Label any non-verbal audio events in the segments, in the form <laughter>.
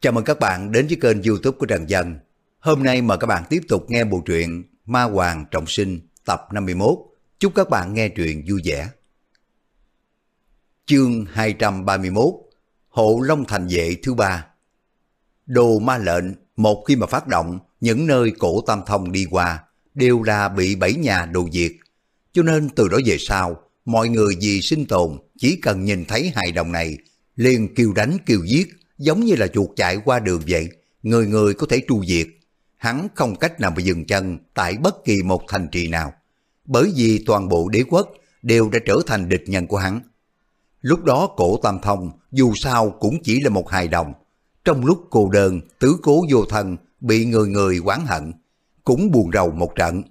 Chào mừng các bạn đến với kênh youtube của Trần Dân. Hôm nay mời các bạn tiếp tục nghe bộ truyện Ma Hoàng Trọng Sinh tập 51. Chúc các bạn nghe truyện vui vẻ. Chương 231 Hộ Long Thành Vệ thứ ba Đồ ma lệnh, một khi mà phát động, những nơi cổ tam thông đi qua đều là bị bảy nhà đồ diệt. Cho nên từ đó về sau, mọi người vì sinh tồn chỉ cần nhìn thấy hài đồng này liền kêu đánh kêu giết giống như là chuột chạy qua đường vậy, người người có thể tru diệt. Hắn không cách nào mà dừng chân tại bất kỳ một thành trì nào, bởi vì toàn bộ đế quốc đều đã trở thành địch nhân của hắn. Lúc đó cổ Tam Thông dù sao cũng chỉ là một hài đồng, trong lúc cô đơn, tứ cố vô thân, bị người người oán hận, cũng buồn rầu một trận.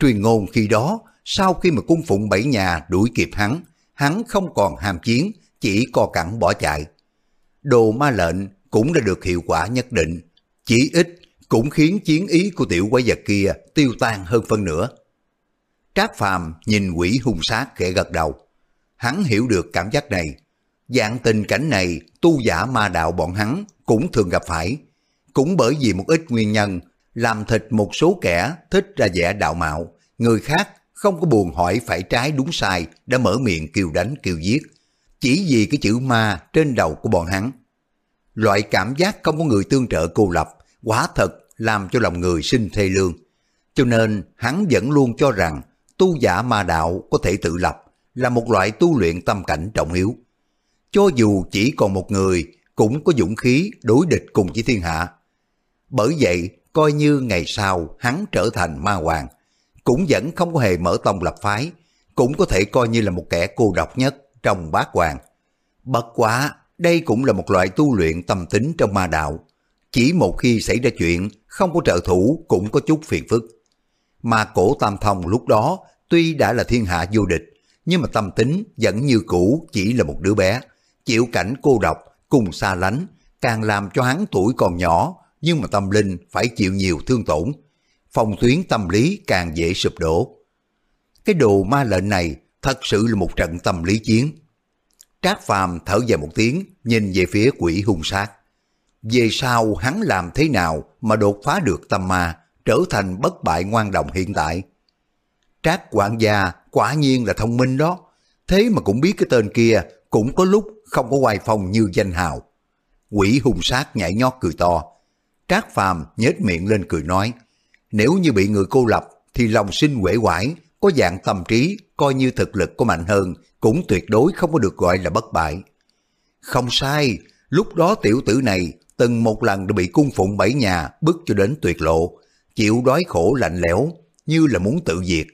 Truyền ngôn khi đó, sau khi mà cung phụng bảy nhà đuổi kịp hắn, hắn không còn hàm chiến, chỉ co cẳng bỏ chạy đồ ma lệnh cũng đã được hiệu quả nhất định, chỉ ít cũng khiến chiến ý của tiểu quái vật kia tiêu tan hơn phân nửa. Trác Phàm nhìn quỷ hung sát khẽ gật đầu. Hắn hiểu được cảm giác này. Dạng tình cảnh này tu giả ma đạo bọn hắn cũng thường gặp phải. Cũng bởi vì một ít nguyên nhân làm thịt một số kẻ thích ra vẻ đạo mạo. Người khác không có buồn hỏi phải trái đúng sai đã mở miệng kêu đánh kêu giết chỉ vì cái chữ ma trên đầu của bọn hắn. Loại cảm giác không có người tương trợ cô lập, quả thật làm cho lòng người sinh thê lương. Cho nên hắn vẫn luôn cho rằng tu giả ma đạo có thể tự lập là một loại tu luyện tâm cảnh trọng yếu. Cho dù chỉ còn một người cũng có dũng khí đối địch cùng với thiên hạ. Bởi vậy, coi như ngày sau hắn trở thành ma hoàng, cũng vẫn không có hề mở tông lập phái, cũng có thể coi như là một kẻ cô độc nhất trong bát quan Bất quá, đây cũng là một loại tu luyện tâm tính trong ma đạo. Chỉ một khi xảy ra chuyện, không có trợ thủ cũng có chút phiền phức. Mà cổ tam thông lúc đó tuy đã là thiên hạ vô địch, nhưng mà tâm tính vẫn như cũ chỉ là một đứa bé, chịu cảnh cô độc, cùng xa lánh, càng làm cho hắn tuổi còn nhỏ, nhưng mà tâm linh phải chịu nhiều thương tổn. Phòng tuyến tâm lý càng dễ sụp đổ. Cái đồ ma lệnh này thật sự là một trận tâm lý chiến. Trác Phàm thở dài một tiếng, nhìn về phía quỷ hung sát. Về sau hắn làm thế nào mà đột phá được tâm ma, trở thành bất bại ngoan đồng hiện tại? Trác quản gia quả nhiên là thông minh đó, thế mà cũng biết cái tên kia cũng có lúc không có hoài phong như danh hào. Quỷ hung sát nhảy nhót cười to. Trác Phàm nhếch miệng lên cười nói, nếu như bị người cô lập thì lòng sinh quể quải, có dạng tâm trí, coi như thực lực có mạnh hơn, cũng tuyệt đối không có được gọi là bất bại. Không sai, lúc đó tiểu tử này từng một lần đã bị cung phụng bảy nhà bức cho đến tuyệt lộ, chịu đói khổ lạnh lẽo, như là muốn tự diệt.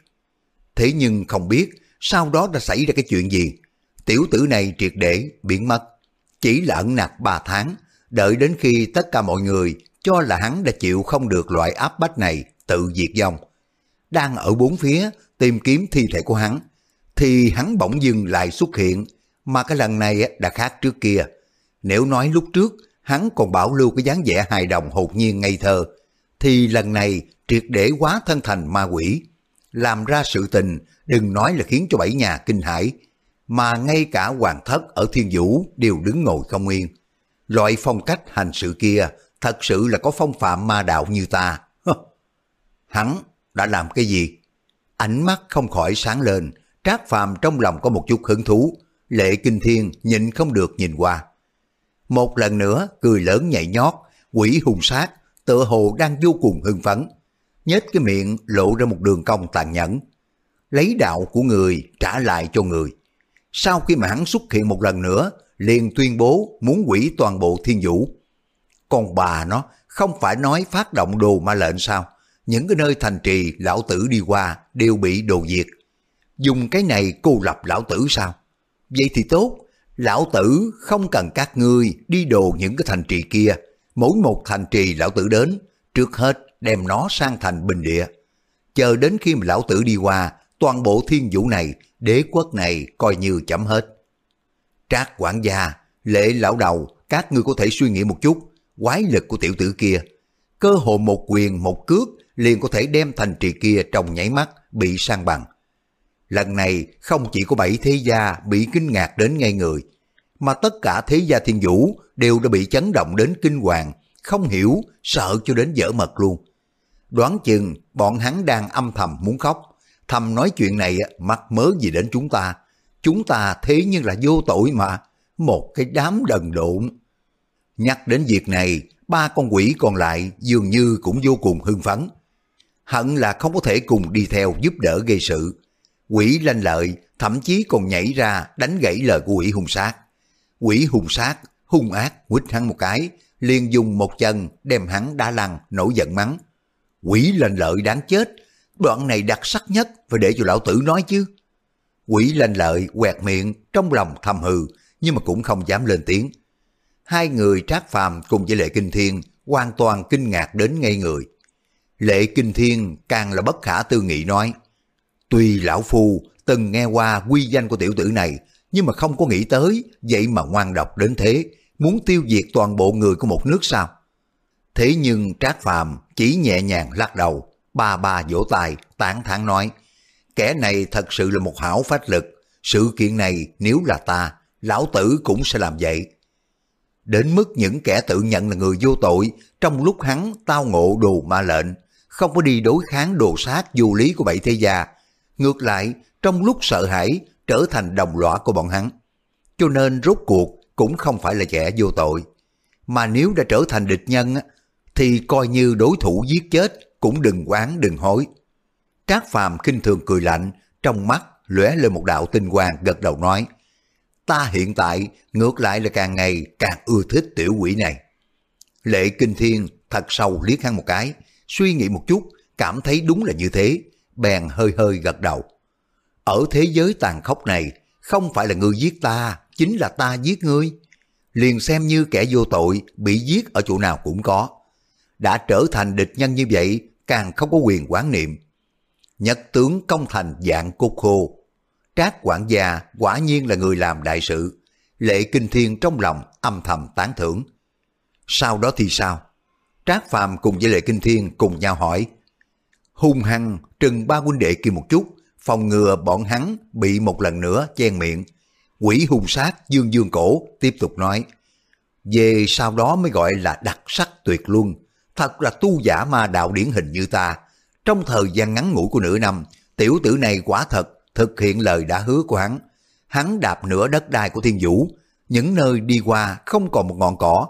Thế nhưng không biết sau đó đã xảy ra cái chuyện gì. Tiểu tử này triệt để biến mất, chỉ là ẩn nặc ba tháng, đợi đến khi tất cả mọi người cho là hắn đã chịu không được loại áp bách này tự diệt vong. Đang ở bốn phía tìm kiếm thi thể của hắn, thì hắn bỗng dưng lại xuất hiện, mà cái lần này đã khác trước kia. Nếu nói lúc trước hắn còn bảo lưu cái dáng vẻ hài đồng hột nhiên ngây thơ, thì lần này triệt để quá thân thành ma quỷ. Làm ra sự tình, đừng nói là khiến cho bảy nhà kinh hãi, mà ngay cả hoàng thất ở thiên vũ đều đứng ngồi không yên. Loại phong cách hành sự kia thật sự là có phong phạm ma đạo như ta. <laughs> hắn đã làm cái gì? Ánh mắt không khỏi sáng lên, Trác Phàm trong lòng có một chút hứng thú, lệ kinh thiên nhịn không được nhìn qua. Một lần nữa cười lớn nhảy nhót, quỷ hung sát, tựa hồ đang vô cùng hưng phấn. Nhếch cái miệng lộ ra một đường cong tàn nhẫn. Lấy đạo của người trả lại cho người. Sau khi mà hắn xuất hiện một lần nữa, liền tuyên bố muốn quỷ toàn bộ thiên vũ. Còn bà nó không phải nói phát động đồ ma lệnh sao? Những cái nơi thành trì lão tử đi qua đều bị đồ diệt. Dùng cái này cô lập lão tử sao? Vậy thì tốt, lão tử không cần các ngươi đi đồ những cái thành trì kia. Mỗi một thành trì lão tử đến, trước hết đem nó sang thành bình địa. Chờ đến khi mà lão tử đi qua, toàn bộ thiên vũ này, đế quốc này coi như chấm hết. Trác quản gia, lễ lão đầu, các ngươi có thể suy nghĩ một chút, quái lực của tiểu tử kia. Cơ hội một quyền một cước liền có thể đem thành trì kia trong nháy mắt bị sang bằng. Lần này không chỉ có bảy thế gia bị kinh ngạc đến ngay người, mà tất cả thế gia thiên vũ đều đã bị chấn động đến kinh hoàng, không hiểu, sợ cho đến dở mật luôn. Đoán chừng bọn hắn đang âm thầm muốn khóc, thầm nói chuyện này mắc mớ gì đến chúng ta. Chúng ta thế nhưng là vô tội mà, một cái đám đần độn. Nhắc đến việc này, ba con quỷ còn lại dường như cũng vô cùng hưng phấn. Hận là không có thể cùng đi theo giúp đỡ gây sự. Quỷ lanh lợi thậm chí còn nhảy ra đánh gãy lời của quỷ hung sát. Quỷ hung sát, hung ác quýt hắn một cái, liền dùng một chân đem hắn đá lăn, nổi giận mắng. Quỷ lanh lợi đáng chết, đoạn này đặc sắc nhất phải để cho lão tử nói chứ. Quỷ lanh lợi quẹt miệng trong lòng thầm hừ, nhưng mà cũng không dám lên tiếng. Hai người trác phàm cùng với lệ kinh thiên hoàn toàn kinh ngạc đến ngây người. Lệ kinh thiên càng là bất khả tư nghị nói, tuy lão phu từng nghe qua quy danh của tiểu tử này, nhưng mà không có nghĩ tới, vậy mà ngoan độc đến thế, muốn tiêu diệt toàn bộ người của một nước sao? Thế nhưng Trác Phàm chỉ nhẹ nhàng lắc đầu, ba ba vỗ tay, tán thán nói, kẻ này thật sự là một hảo phách lực, sự kiện này nếu là ta, lão tử cũng sẽ làm vậy. Đến mức những kẻ tự nhận là người vô tội, trong lúc hắn tao ngộ đồ ma lệnh, không có đi đối kháng đồ sát dù lý của bảy thế gia. Ngược lại, trong lúc sợ hãi, trở thành đồng lõa của bọn hắn. Cho nên rốt cuộc cũng không phải là kẻ vô tội. Mà nếu đã trở thành địch nhân, thì coi như đối thủ giết chết cũng đừng quán đừng hối. Trác Phàm kinh thường cười lạnh, trong mắt lóe lên một đạo tinh quang gật đầu nói, ta hiện tại ngược lại là càng ngày càng ưa thích tiểu quỷ này. Lệ Kinh Thiên thật sâu liếc hắn một cái, suy nghĩ một chút, cảm thấy đúng là như thế, bèn hơi hơi gật đầu. Ở thế giới tàn khốc này, không phải là ngươi giết ta, chính là ta giết ngươi. Liền xem như kẻ vô tội, bị giết ở chỗ nào cũng có. Đã trở thành địch nhân như vậy, càng không có quyền quán niệm. Nhật tướng công thành dạng cốt khô. Trác quản gia quả nhiên là người làm đại sự. Lệ Kinh Thiên trong lòng âm thầm tán thưởng. Sau đó thì sao? Trác Phàm cùng với Lệ Kinh Thiên cùng nhau hỏi. Hung hăng trừng ba huynh đệ kia một chút, phòng ngừa bọn hắn bị một lần nữa chen miệng. Quỷ hung sát dương dương cổ tiếp tục nói. Về sau đó mới gọi là đặc sắc tuyệt luân. Thật là tu giả ma đạo điển hình như ta. Trong thời gian ngắn ngủi của nửa năm, tiểu tử này quả thật thực hiện lời đã hứa của hắn. Hắn đạp nửa đất đai của thiên vũ, những nơi đi qua không còn một ngọn cỏ.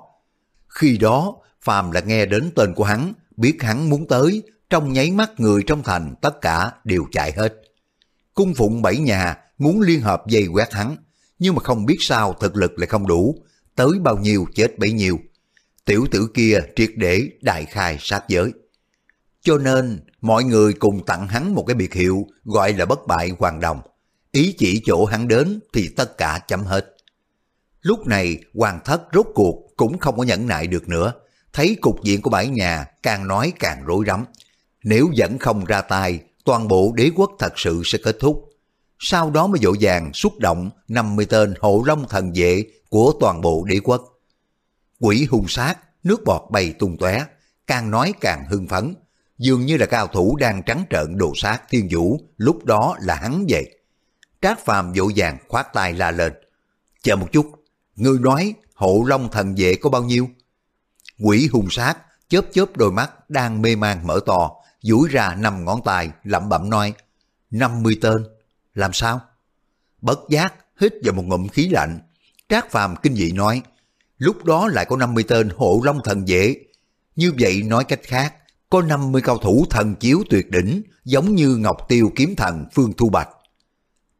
Khi đó, Phàm là nghe đến tên của hắn, biết hắn muốn tới, trong nháy mắt người trong thành tất cả đều chạy hết. Cung phụng bảy nhà muốn liên hợp dây quét hắn, nhưng mà không biết sao thực lực lại không đủ, tới bao nhiêu chết bấy nhiêu. Tiểu tử kia triệt để đại khai sát giới. Cho nên mọi người cùng tặng hắn một cái biệt hiệu gọi là bất bại hoàng đồng. Ý chỉ chỗ hắn đến thì tất cả chấm hết. Lúc này hoàng thất rốt cuộc cũng không có nhẫn nại được nữa. Thấy cục diện của bãi nhà càng nói càng rối rắm. Nếu vẫn không ra tay, toàn bộ đế quốc thật sự sẽ kết thúc. Sau đó mới dỗ dàng xúc động 50 tên hộ long thần vệ của toàn bộ đế quốc. Quỷ hung sát, nước bọt bay tung tóe, càng nói càng hưng phấn, dường như là cao thủ đang trắng trợn đồ sát thiên vũ, lúc đó là hắn vậy. Trác phàm dỗ dàng khoát tay la lên. Chờ một chút, ngươi nói hộ long thần vệ có bao nhiêu? Quỷ hung sát, chớp chớp đôi mắt đang mê man mở to, duỗi ra năm ngón tay, lẩm bẩm nói, 50 tên, làm sao? Bất giác, hít vào một ngụm khí lạnh, Trác Phàm kinh dị nói, lúc đó lại có 50 tên hộ long thần dễ Như vậy nói cách khác, có 50 cao thủ thần chiếu tuyệt đỉnh, giống như Ngọc Tiêu kiếm thần Phương Thu Bạch.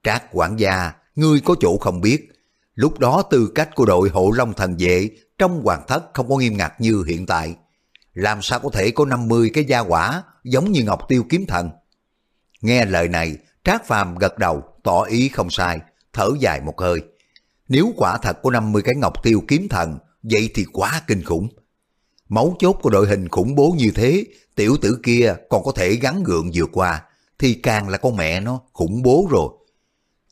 Trác quản gia, ngươi có chỗ không biết, lúc đó tư cách của đội hộ long thần vệ trong hoàng thất không có nghiêm ngặt như hiện tại. Làm sao có thể có 50 cái gia quả giống như Ngọc Tiêu kiếm thần? Nghe lời này, Trác Phàm gật đầu, tỏ ý không sai, thở dài một hơi. Nếu quả thật có 50 cái Ngọc Tiêu kiếm thần, vậy thì quá kinh khủng. Máu chốt của đội hình khủng bố như thế, tiểu tử kia còn có thể gắn gượng vượt qua, thì càng là con mẹ nó khủng bố rồi.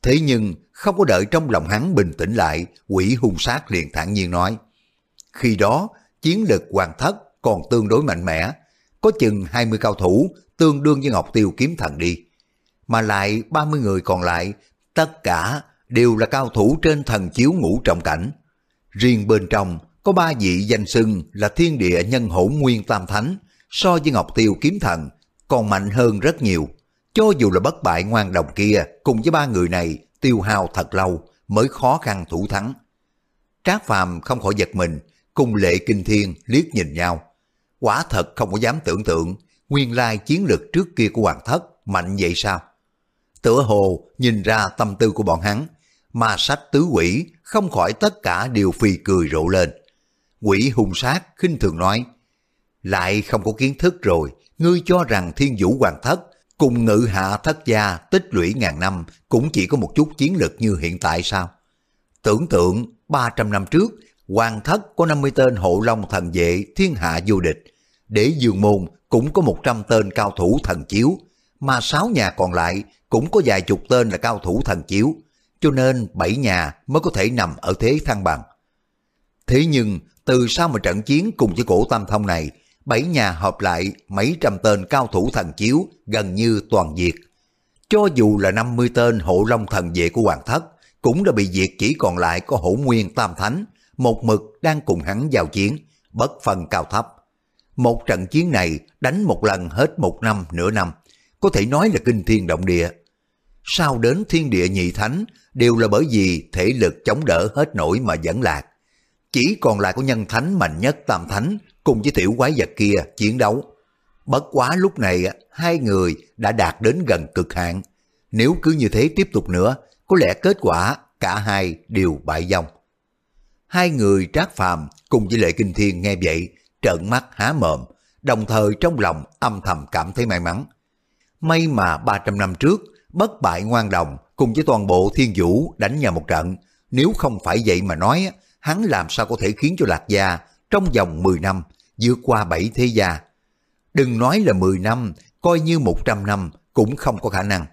Thế nhưng không có đợi trong lòng hắn bình tĩnh lại, quỷ hung sát liền thản nhiên nói. Khi đó, chiến lực hoàng thất còn tương đối mạnh mẽ, có chừng 20 cao thủ tương đương với Ngọc Tiêu kiếm thần đi. Mà lại 30 người còn lại, tất cả đều là cao thủ trên thần chiếu ngũ trọng cảnh. Riêng bên trong có ba vị danh xưng là thiên địa nhân hỗn nguyên tam thánh, so với Ngọc Tiêu kiếm thần, còn mạnh hơn rất nhiều. Cho dù là bất bại ngoan đồng kia, cùng với ba người này tiêu hao thật lâu mới khó khăn thủ thắng. Trác Phàm không khỏi giật mình, cùng lệ kinh thiên liếc nhìn nhau. Quả thật không có dám tưởng tượng, nguyên lai chiến lược trước kia của Hoàng Thất mạnh vậy sao? Tựa hồ nhìn ra tâm tư của bọn hắn, mà sách tứ quỷ không khỏi tất cả đều phì cười rộ lên. Quỷ hung sát khinh thường nói, lại không có kiến thức rồi, ngươi cho rằng thiên vũ hoàng thất cùng ngự hạ thất gia tích lũy ngàn năm cũng chỉ có một chút chiến lực như hiện tại sao? Tưởng tượng 300 năm trước, hoàng thất có 50 tên hộ long thần vệ thiên hạ vô địch, để dương môn cũng có 100 tên cao thủ thần chiếu, mà sáu nhà còn lại cũng có vài chục tên là cao thủ thần chiếu, cho nên bảy nhà mới có thể nằm ở thế thăng bằng. Thế nhưng, từ sau mà trận chiến cùng với cổ tam thông này, bảy nhà hợp lại mấy trăm tên cao thủ thần chiếu gần như toàn diệt. Cho dù là 50 tên hộ long thần vệ của Hoàng Thất, cũng đã bị diệt chỉ còn lại có hổ nguyên tam thánh, một mực đang cùng hắn giao chiến, bất phân cao thấp. Một trận chiến này đánh một lần hết một năm nửa năm, có thể nói là kinh thiên động địa. sao đến thiên địa nhị thánh đều là bởi vì thể lực chống đỡ hết nổi mà dẫn lạc. Chỉ còn lại có nhân thánh mạnh nhất tam thánh cùng với tiểu quái vật kia chiến đấu. Bất quá lúc này à, hai người đã đạt đến gần cực hạn. Nếu cứ như thế tiếp tục nữa, có lẽ kết quả cả hai đều bại vong. Hai người trác phàm cùng với lệ kinh thiên nghe vậy, trợn mắt há mồm, đồng thời trong lòng âm thầm cảm thấy may mắn. May mà 300 năm trước, bất bại ngoan đồng cùng với toàn bộ thiên vũ đánh nhau một trận, nếu không phải vậy mà nói, hắn làm sao có thể khiến cho Lạc Gia trong vòng 10 năm vượt qua bảy thế gia. Đừng nói là 10 năm, coi như 100 năm cũng không có khả năng.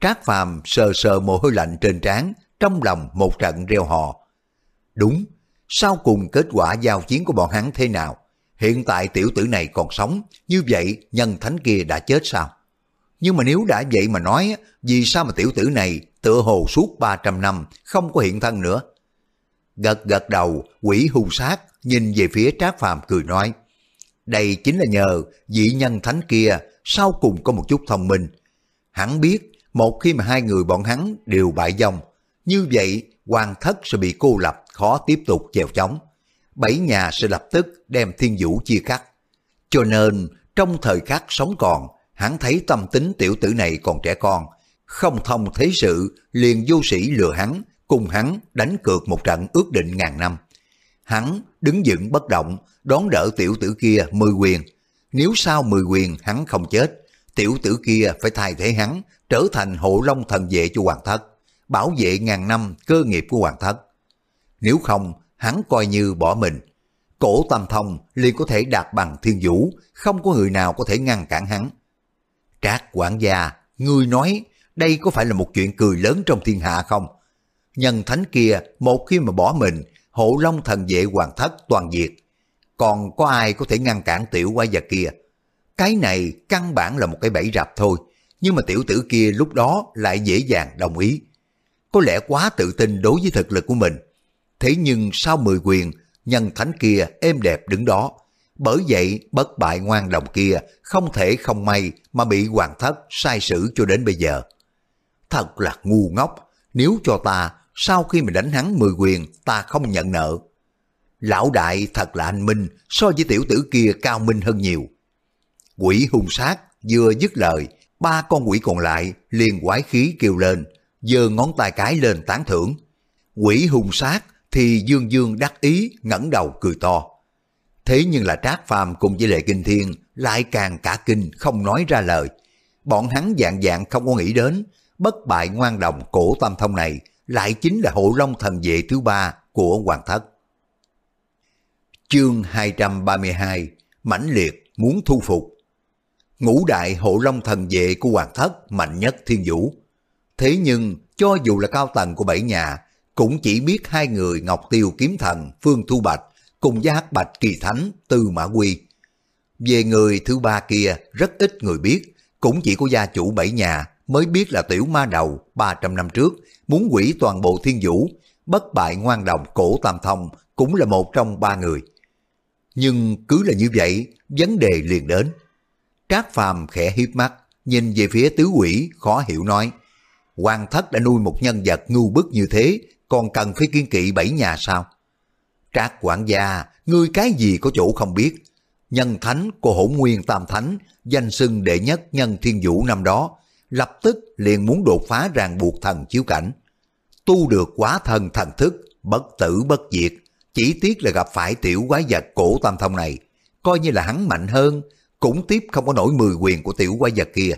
Trác Phàm sờ sờ mồ hôi lạnh trên trán, trong lòng một trận reo hò. Đúng, sau cùng kết quả giao chiến của bọn hắn thế nào? Hiện tại tiểu tử này còn sống, như vậy nhân thánh kia đã chết sao? Nhưng mà nếu đã vậy mà nói, vì sao mà tiểu tử này tựa hồ suốt 300 năm không có hiện thân nữa? Gật gật đầu, quỷ hung sát, nhìn về phía Trác Phàm cười nói. Đây chính là nhờ vị nhân thánh kia sau cùng có một chút thông minh. Hắn biết, một khi mà hai người bọn hắn đều bại dòng như vậy hoàng thất sẽ bị cô lập, khó tiếp tục chèo chống. Bảy nhà sẽ lập tức đem thiên vũ chia cắt. Cho nên, trong thời khắc sống còn, hắn thấy tâm tính tiểu tử này còn trẻ con, không thông thế sự, liền vô sĩ lừa hắn, cùng hắn đánh cược một trận ước định ngàn năm. Hắn đứng dựng bất động, đón đỡ tiểu tử kia mười quyền. Nếu sau mười quyền hắn không chết, tiểu tử kia phải thay thế hắn, trở thành hộ long thần vệ cho hoàng thất, bảo vệ ngàn năm cơ nghiệp của hoàng thất. Nếu không, hắn coi như bỏ mình. Cổ tam thông liền có thể đạt bằng thiên vũ, không có người nào có thể ngăn cản hắn. Trác quản gia, ngươi nói đây có phải là một chuyện cười lớn trong thiên hạ không? Nhân thánh kia một khi mà bỏ mình, hộ long thần vệ hoàng thất toàn diệt. Còn có ai có thể ngăn cản tiểu quái vật kia? Cái này căn bản là một cái bẫy rập thôi, nhưng mà tiểu tử kia lúc đó lại dễ dàng đồng ý. Có lẽ quá tự tin đối với thực lực của mình. Thế nhưng sau 10 quyền, nhân thánh kia êm đẹp đứng đó. Bởi vậy bất bại ngoan đồng kia không thể không may mà bị hoàng thất sai sử cho đến bây giờ. Thật là ngu ngốc, nếu cho ta sau khi mà đánh hắn 10 quyền ta không nhận nợ. Lão đại thật là anh Minh so với tiểu tử kia cao minh hơn nhiều. Quỷ hung sát vừa dứt lời, ba con quỷ còn lại liền quái khí kêu lên, giơ ngón tay cái lên tán thưởng. Quỷ hung sát thì dương dương đắc ý ngẩng đầu cười to. Thế nhưng là Trác Phàm cùng với Lệ Kinh Thiên lại càng cả kinh không nói ra lời. Bọn hắn dạng dạng không có nghĩ đến, bất bại ngoan đồng cổ tam thông này lại chính là hộ long thần vệ thứ ba của Hoàng Thất. Chương 232 mãnh liệt muốn thu phục Ngũ đại hộ long thần vệ của Hoàng Thất mạnh nhất thiên vũ. Thế nhưng, cho dù là cao tầng của bảy nhà, cũng chỉ biết hai người Ngọc Tiêu Kiếm Thần, Phương Thu Bạch cùng với Hắc Bạch Kỳ Thánh, Tư Mã Quy. Về người thứ ba kia, rất ít người biết, cũng chỉ có gia chủ bảy nhà mới biết là tiểu ma đầu 300 năm trước muốn quỷ toàn bộ thiên vũ, bất bại ngoan đồng cổ tam thông cũng là một trong ba người. Nhưng cứ là như vậy, vấn đề liền đến. Trác Phàm khẽ hiếp mắt, nhìn về phía tứ quỷ khó hiểu nói. Hoàng thất đã nuôi một nhân vật ngu bức như thế, còn cần phải kiên kỵ bảy nhà sao? Trác quản gia, ngươi cái gì có chỗ không biết. Nhân thánh của hỗn nguyên tam thánh, danh xưng đệ nhất nhân thiên vũ năm đó, lập tức liền muốn đột phá ràng buộc thần chiếu cảnh. Tu được quá thần thần thức, bất tử bất diệt, chỉ tiếc là gặp phải tiểu quái vật cổ tam thông này, coi như là hắn mạnh hơn, cũng tiếp không có nổi mười quyền của tiểu quái vật kia.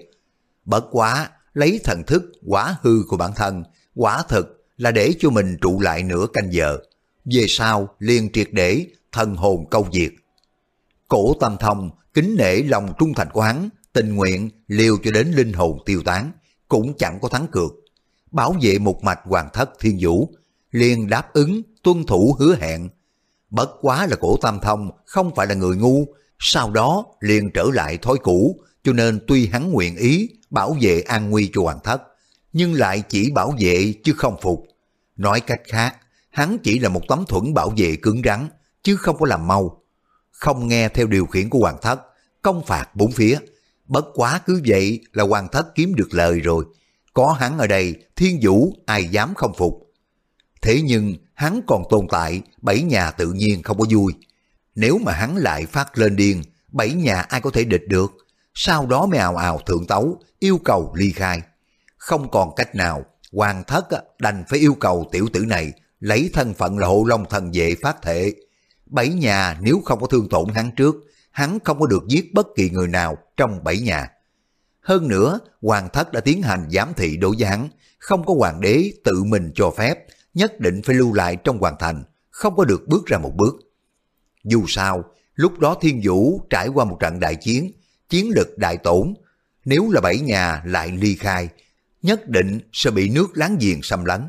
Bất quá, lấy thần thức quá hư của bản thân, quả thực là để cho mình trụ lại nửa canh giờ. Về sau liền triệt để thần hồn câu diệt. Cổ tam thông kính nể lòng trung thành của hắn, tình nguyện liều cho đến linh hồn tiêu tán, cũng chẳng có thắng cược. Bảo vệ một mạch hoàng thất thiên vũ, liền đáp ứng tuân thủ hứa hẹn. Bất quá là cổ tam thông không phải là người ngu, sau đó liền trở lại thói cũ, cho nên tuy hắn nguyện ý bảo vệ an nguy cho hoàng thất, nhưng lại chỉ bảo vệ chứ không phục. Nói cách khác, hắn chỉ là một tấm thuẫn bảo vệ cứng rắn, chứ không có làm mau. Không nghe theo điều khiển của hoàng thất, công phạt bốn phía. Bất quá cứ vậy là hoàng thất kiếm được lời rồi. Có hắn ở đây, thiên vũ ai dám không phục. Thế nhưng hắn còn tồn tại, bảy nhà tự nhiên không có vui. Nếu mà hắn lại phát lên điên, bảy nhà ai có thể địch được. Sau đó mới ào ào thượng tấu, yêu cầu ly khai. Không còn cách nào, hoàng thất đành phải yêu cầu tiểu tử này lấy thân phận là hộ long thần vệ phát thệ. Bảy nhà nếu không có thương tổn hắn trước, hắn không có được giết bất kỳ người nào trong bảy nhà. Hơn nữa, hoàng thất đã tiến hành giám thị đối với hắn, không có hoàng đế tự mình cho phép, nhất định phải lưu lại trong hoàng thành, không có được bước ra một bước. Dù sao, lúc đó thiên vũ trải qua một trận đại chiến, chiến lực đại tổn, nếu là bảy nhà lại ly khai, nhất định sẽ bị nước láng giềng xâm lấn.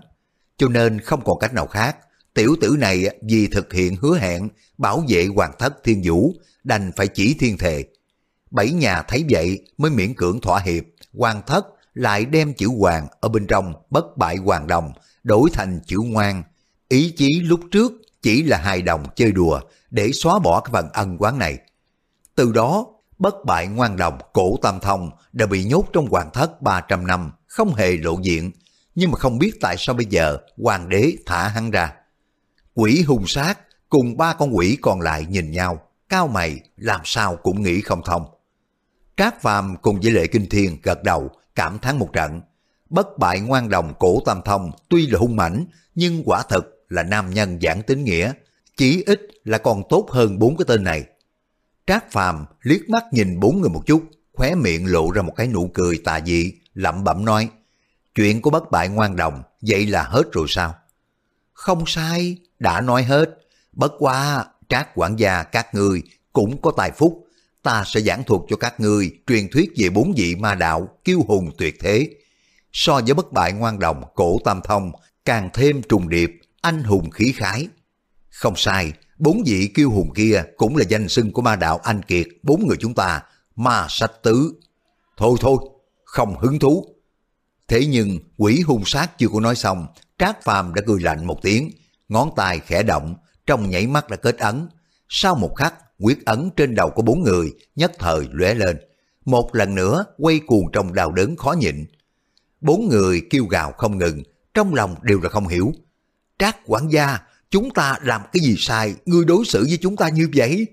Cho nên không còn cách nào khác, tiểu tử này vì thực hiện hứa hẹn bảo vệ hoàng thất thiên vũ, đành phải chỉ thiên thề. Bảy nhà thấy vậy mới miễn cưỡng thỏa hiệp, hoàng thất lại đem chữ hoàng ở bên trong bất bại hoàng đồng, đổi thành chữ ngoan. Ý chí lúc trước chỉ là hài đồng chơi đùa để xóa bỏ cái phần ân quán này. Từ đó, bất bại ngoan đồng cổ tam thông đã bị nhốt trong hoàng thất 300 năm, không hề lộ diện, nhưng mà không biết tại sao bây giờ hoàng đế thả hắn ra. Quỷ hung sát cùng ba con quỷ còn lại nhìn nhau, cao mày làm sao cũng nghĩ không thông. Trác Phàm cùng với Lệ Kinh Thiên gật đầu, cảm thán một trận. Bất bại ngoan đồng cổ tam thông tuy là hung mãnh, nhưng quả thực là nam nhân giảng tính nghĩa, chỉ ít là còn tốt hơn bốn cái tên này. Trác Phàm liếc mắt nhìn bốn người một chút, khóe miệng lộ ra một cái nụ cười tà dị, lẩm bẩm nói, chuyện của bất bại ngoan đồng, vậy là hết rồi sao? Không sai, đã nói hết, bất quá trác quản gia các ngươi cũng có tài phúc, ta sẽ giảng thuật cho các ngươi truyền thuyết về bốn vị ma đạo kiêu hùng tuyệt thế. So với bất bại ngoan đồng cổ tam thông, càng thêm trùng điệp, anh hùng khí khái. Không sai, bốn vị kiêu hùng kia cũng là danh xưng của ma đạo anh kiệt, bốn người chúng ta, ma sách tứ. Thôi thôi, không hứng thú. Thế nhưng quỷ hung sát chưa có nói xong, Trác Phàm đã cười lạnh một tiếng, ngón tay khẽ động, trong nhảy mắt đã kết ấn. Sau một khắc, quyết ấn trên đầu của bốn người nhất thời lóe lên. Một lần nữa quay cuồng trong đau đớn khó nhịn. Bốn người kêu gào không ngừng, trong lòng đều là không hiểu. Trác quản gia, chúng ta làm cái gì sai, ngươi đối xử với chúng ta như vậy?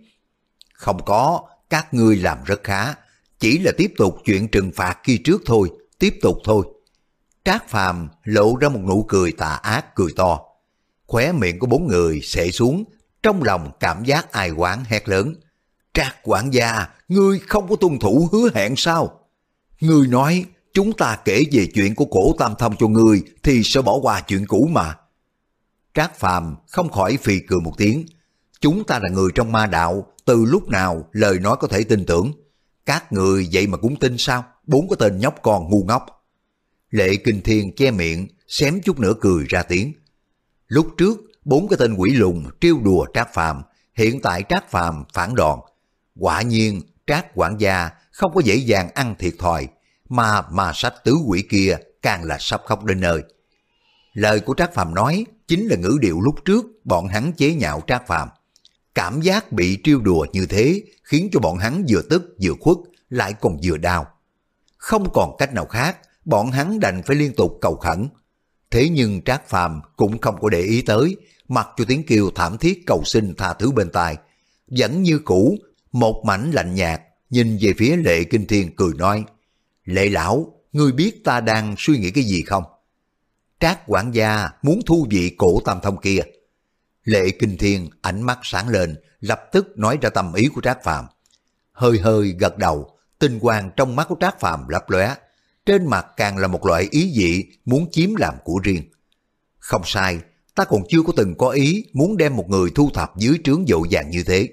Không có, các ngươi làm rất khá, chỉ là tiếp tục chuyện trừng phạt khi trước thôi, tiếp tục thôi. Trác Phàm lộ ra một nụ cười tà ác cười to. Khóe miệng của bốn người sệ xuống, trong lòng cảm giác ai quán hét lớn. Trác quản gia, ngươi không có tuân thủ hứa hẹn sao? Ngươi nói, chúng ta kể về chuyện của cổ tam thông cho ngươi thì sẽ bỏ qua chuyện cũ mà. Trác Phàm không khỏi phì cười một tiếng. Chúng ta là người trong ma đạo, từ lúc nào lời nói có thể tin tưởng. Các người vậy mà cũng tin sao? Bốn cái tên nhóc con ngu ngốc. Lệ Kinh Thiên che miệng, xém chút nữa cười ra tiếng. Lúc trước, bốn cái tên quỷ lùng trêu đùa Trác Phàm, hiện tại Trác Phàm phản đòn. Quả nhiên, Trác quản gia không có dễ dàng ăn thiệt thòi. mà mà sách tứ quỷ kia càng là sắp khóc đến nơi. Lời của Trác Phàm nói chính là ngữ điệu lúc trước bọn hắn chế nhạo Trác Phàm. Cảm giác bị trêu đùa như thế khiến cho bọn hắn vừa tức vừa khuất lại còn vừa đau. Không còn cách nào khác, bọn hắn đành phải liên tục cầu khẩn. Thế nhưng Trác Phàm cũng không có để ý tới, mặc cho tiếng kêu thảm thiết cầu xin tha thứ bên tai. Vẫn như cũ, một mảnh lạnh nhạt, nhìn về phía Lệ Kinh Thiên cười nói, Lệ lão, ngươi biết ta đang suy nghĩ cái gì không? Trác quản gia muốn thu vị cổ tam thông kia. Lệ Kinh Thiên ánh mắt sáng lên, lập tức nói ra tâm ý của Trác Phàm. Hơi hơi gật đầu, tinh quang trong mắt của Trác Phàm lấp lóe, trên mặt càng là một loại ý dị muốn chiếm làm của riêng. Không sai, ta còn chưa có từng có ý muốn đem một người thu thập dưới trướng dội dàng như thế.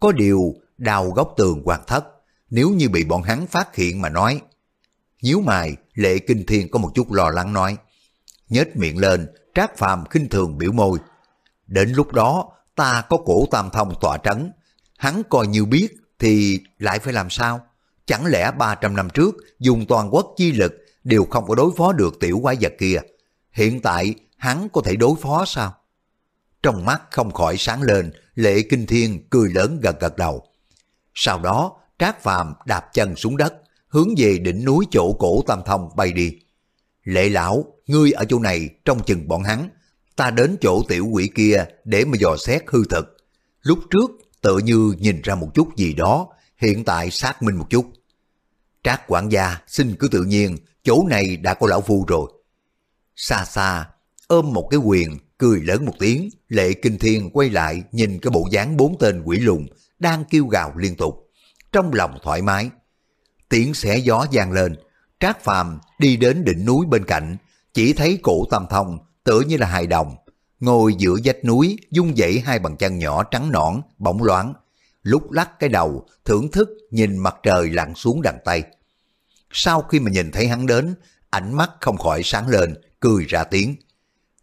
Có điều, đào góc tường hoàn thất, nếu như bị bọn hắn phát hiện mà nói. Nhíu mày, lệ kinh thiên có một chút lo lắng nói. nhếch miệng lên, trác phàm khinh thường biểu môi. Đến lúc đó, ta có cổ tam thông tọa trấn. Hắn coi như biết thì lại phải làm sao? Chẳng lẽ 300 năm trước dùng toàn quốc chi lực đều không có đối phó được tiểu quái vật kia. Hiện tại hắn có thể đối phó sao? Trong mắt không khỏi sáng lên, lệ kinh thiên cười lớn gật gật đầu. Sau đó, Trác Phàm đạp chân xuống đất, hướng về đỉnh núi chỗ cổ Tam Thông bay đi. Lệ lão, ngươi ở chỗ này trong chừng bọn hắn, ta đến chỗ tiểu quỷ kia để mà dò xét hư thực. Lúc trước tự như nhìn ra một chút gì đó, hiện tại xác minh một chút. Trác quản gia xin cứ tự nhiên, chỗ này đã có lão phu rồi. Xa xa, ôm một cái quyền, cười lớn một tiếng, lệ kinh thiên quay lại nhìn cái bộ dáng bốn tên quỷ lùng đang kêu gào liên tục. Trong lòng thoải mái, tiếng xẻ gió vang lên, Trác Phàm đi đến đỉnh núi bên cạnh, chỉ thấy cổ tam thông tựa như là hài đồng, ngồi giữa vách núi dung dãy hai bàn chân nhỏ trắng nõn, bỗng loáng, lúc lắc cái đầu, thưởng thức nhìn mặt trời lặn xuống đằng Tây. Sau khi mà nhìn thấy hắn đến, ánh mắt không khỏi sáng lên, cười ra tiếng.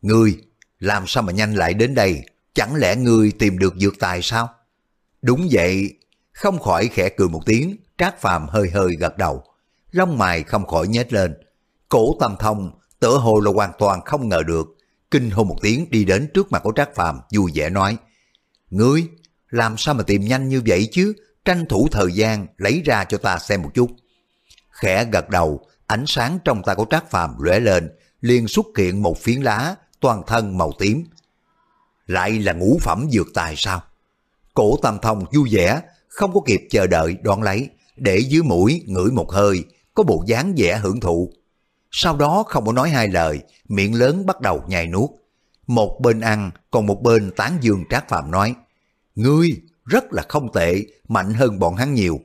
Ngươi, làm sao mà nhanh lại đến đây? Chẳng lẽ ngươi tìm được dược tài sao? Đúng vậy, không khỏi khẽ cười một tiếng, Trác Phàm hơi hơi gật đầu. Lông mày không khỏi nhếch lên. Cổ tâm thông, tựa hồ là hoàn toàn không ngờ được. Kinh hô một tiếng đi đến trước mặt của Trác Phàm vui vẻ nói. Ngươi, làm sao mà tìm nhanh như vậy chứ? Tranh thủ thời gian lấy ra cho ta xem một chút. Khẽ gật đầu, ánh sáng trong tay của Trác Phàm lóe lên, liền xuất hiện một phiến lá, toàn thân màu tím. Lại là ngũ phẩm dược tài sao? Cổ tam thông vui vẻ, không có kịp chờ đợi đoán lấy, để dưới mũi ngửi một hơi, có bộ dáng vẻ hưởng thụ. Sau đó không có nói hai lời, miệng lớn bắt đầu nhai nuốt. Một bên ăn, còn một bên tán dương Trác Phạm nói, Ngươi rất là không tệ, mạnh hơn bọn hắn nhiều.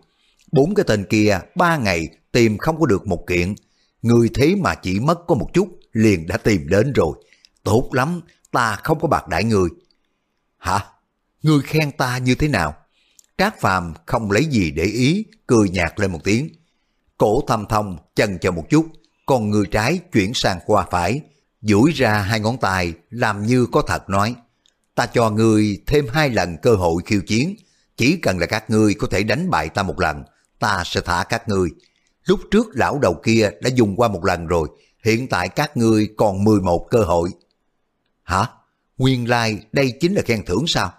Bốn cái tên kia ba ngày tìm không có được một kiện. Ngươi thế mà chỉ mất có một chút, liền đã tìm đến rồi. Tốt lắm, ta không có bạc đại người. Hả? Ngươi khen ta như thế nào? Trác Phàm không lấy gì để ý, cười nhạt lên một tiếng. Cổ thâm thông, chân chờ một chút, còn người trái chuyển sang qua phải, duỗi ra hai ngón tay, làm như có thật nói. Ta cho ngươi thêm hai lần cơ hội khiêu chiến, chỉ cần là các ngươi có thể đánh bại ta một lần, ta sẽ thả các ngươi. Lúc trước lão đầu kia đã dùng qua một lần rồi, hiện tại các ngươi còn 11 cơ hội. Hả? Nguyên lai like, đây chính là khen thưởng sao?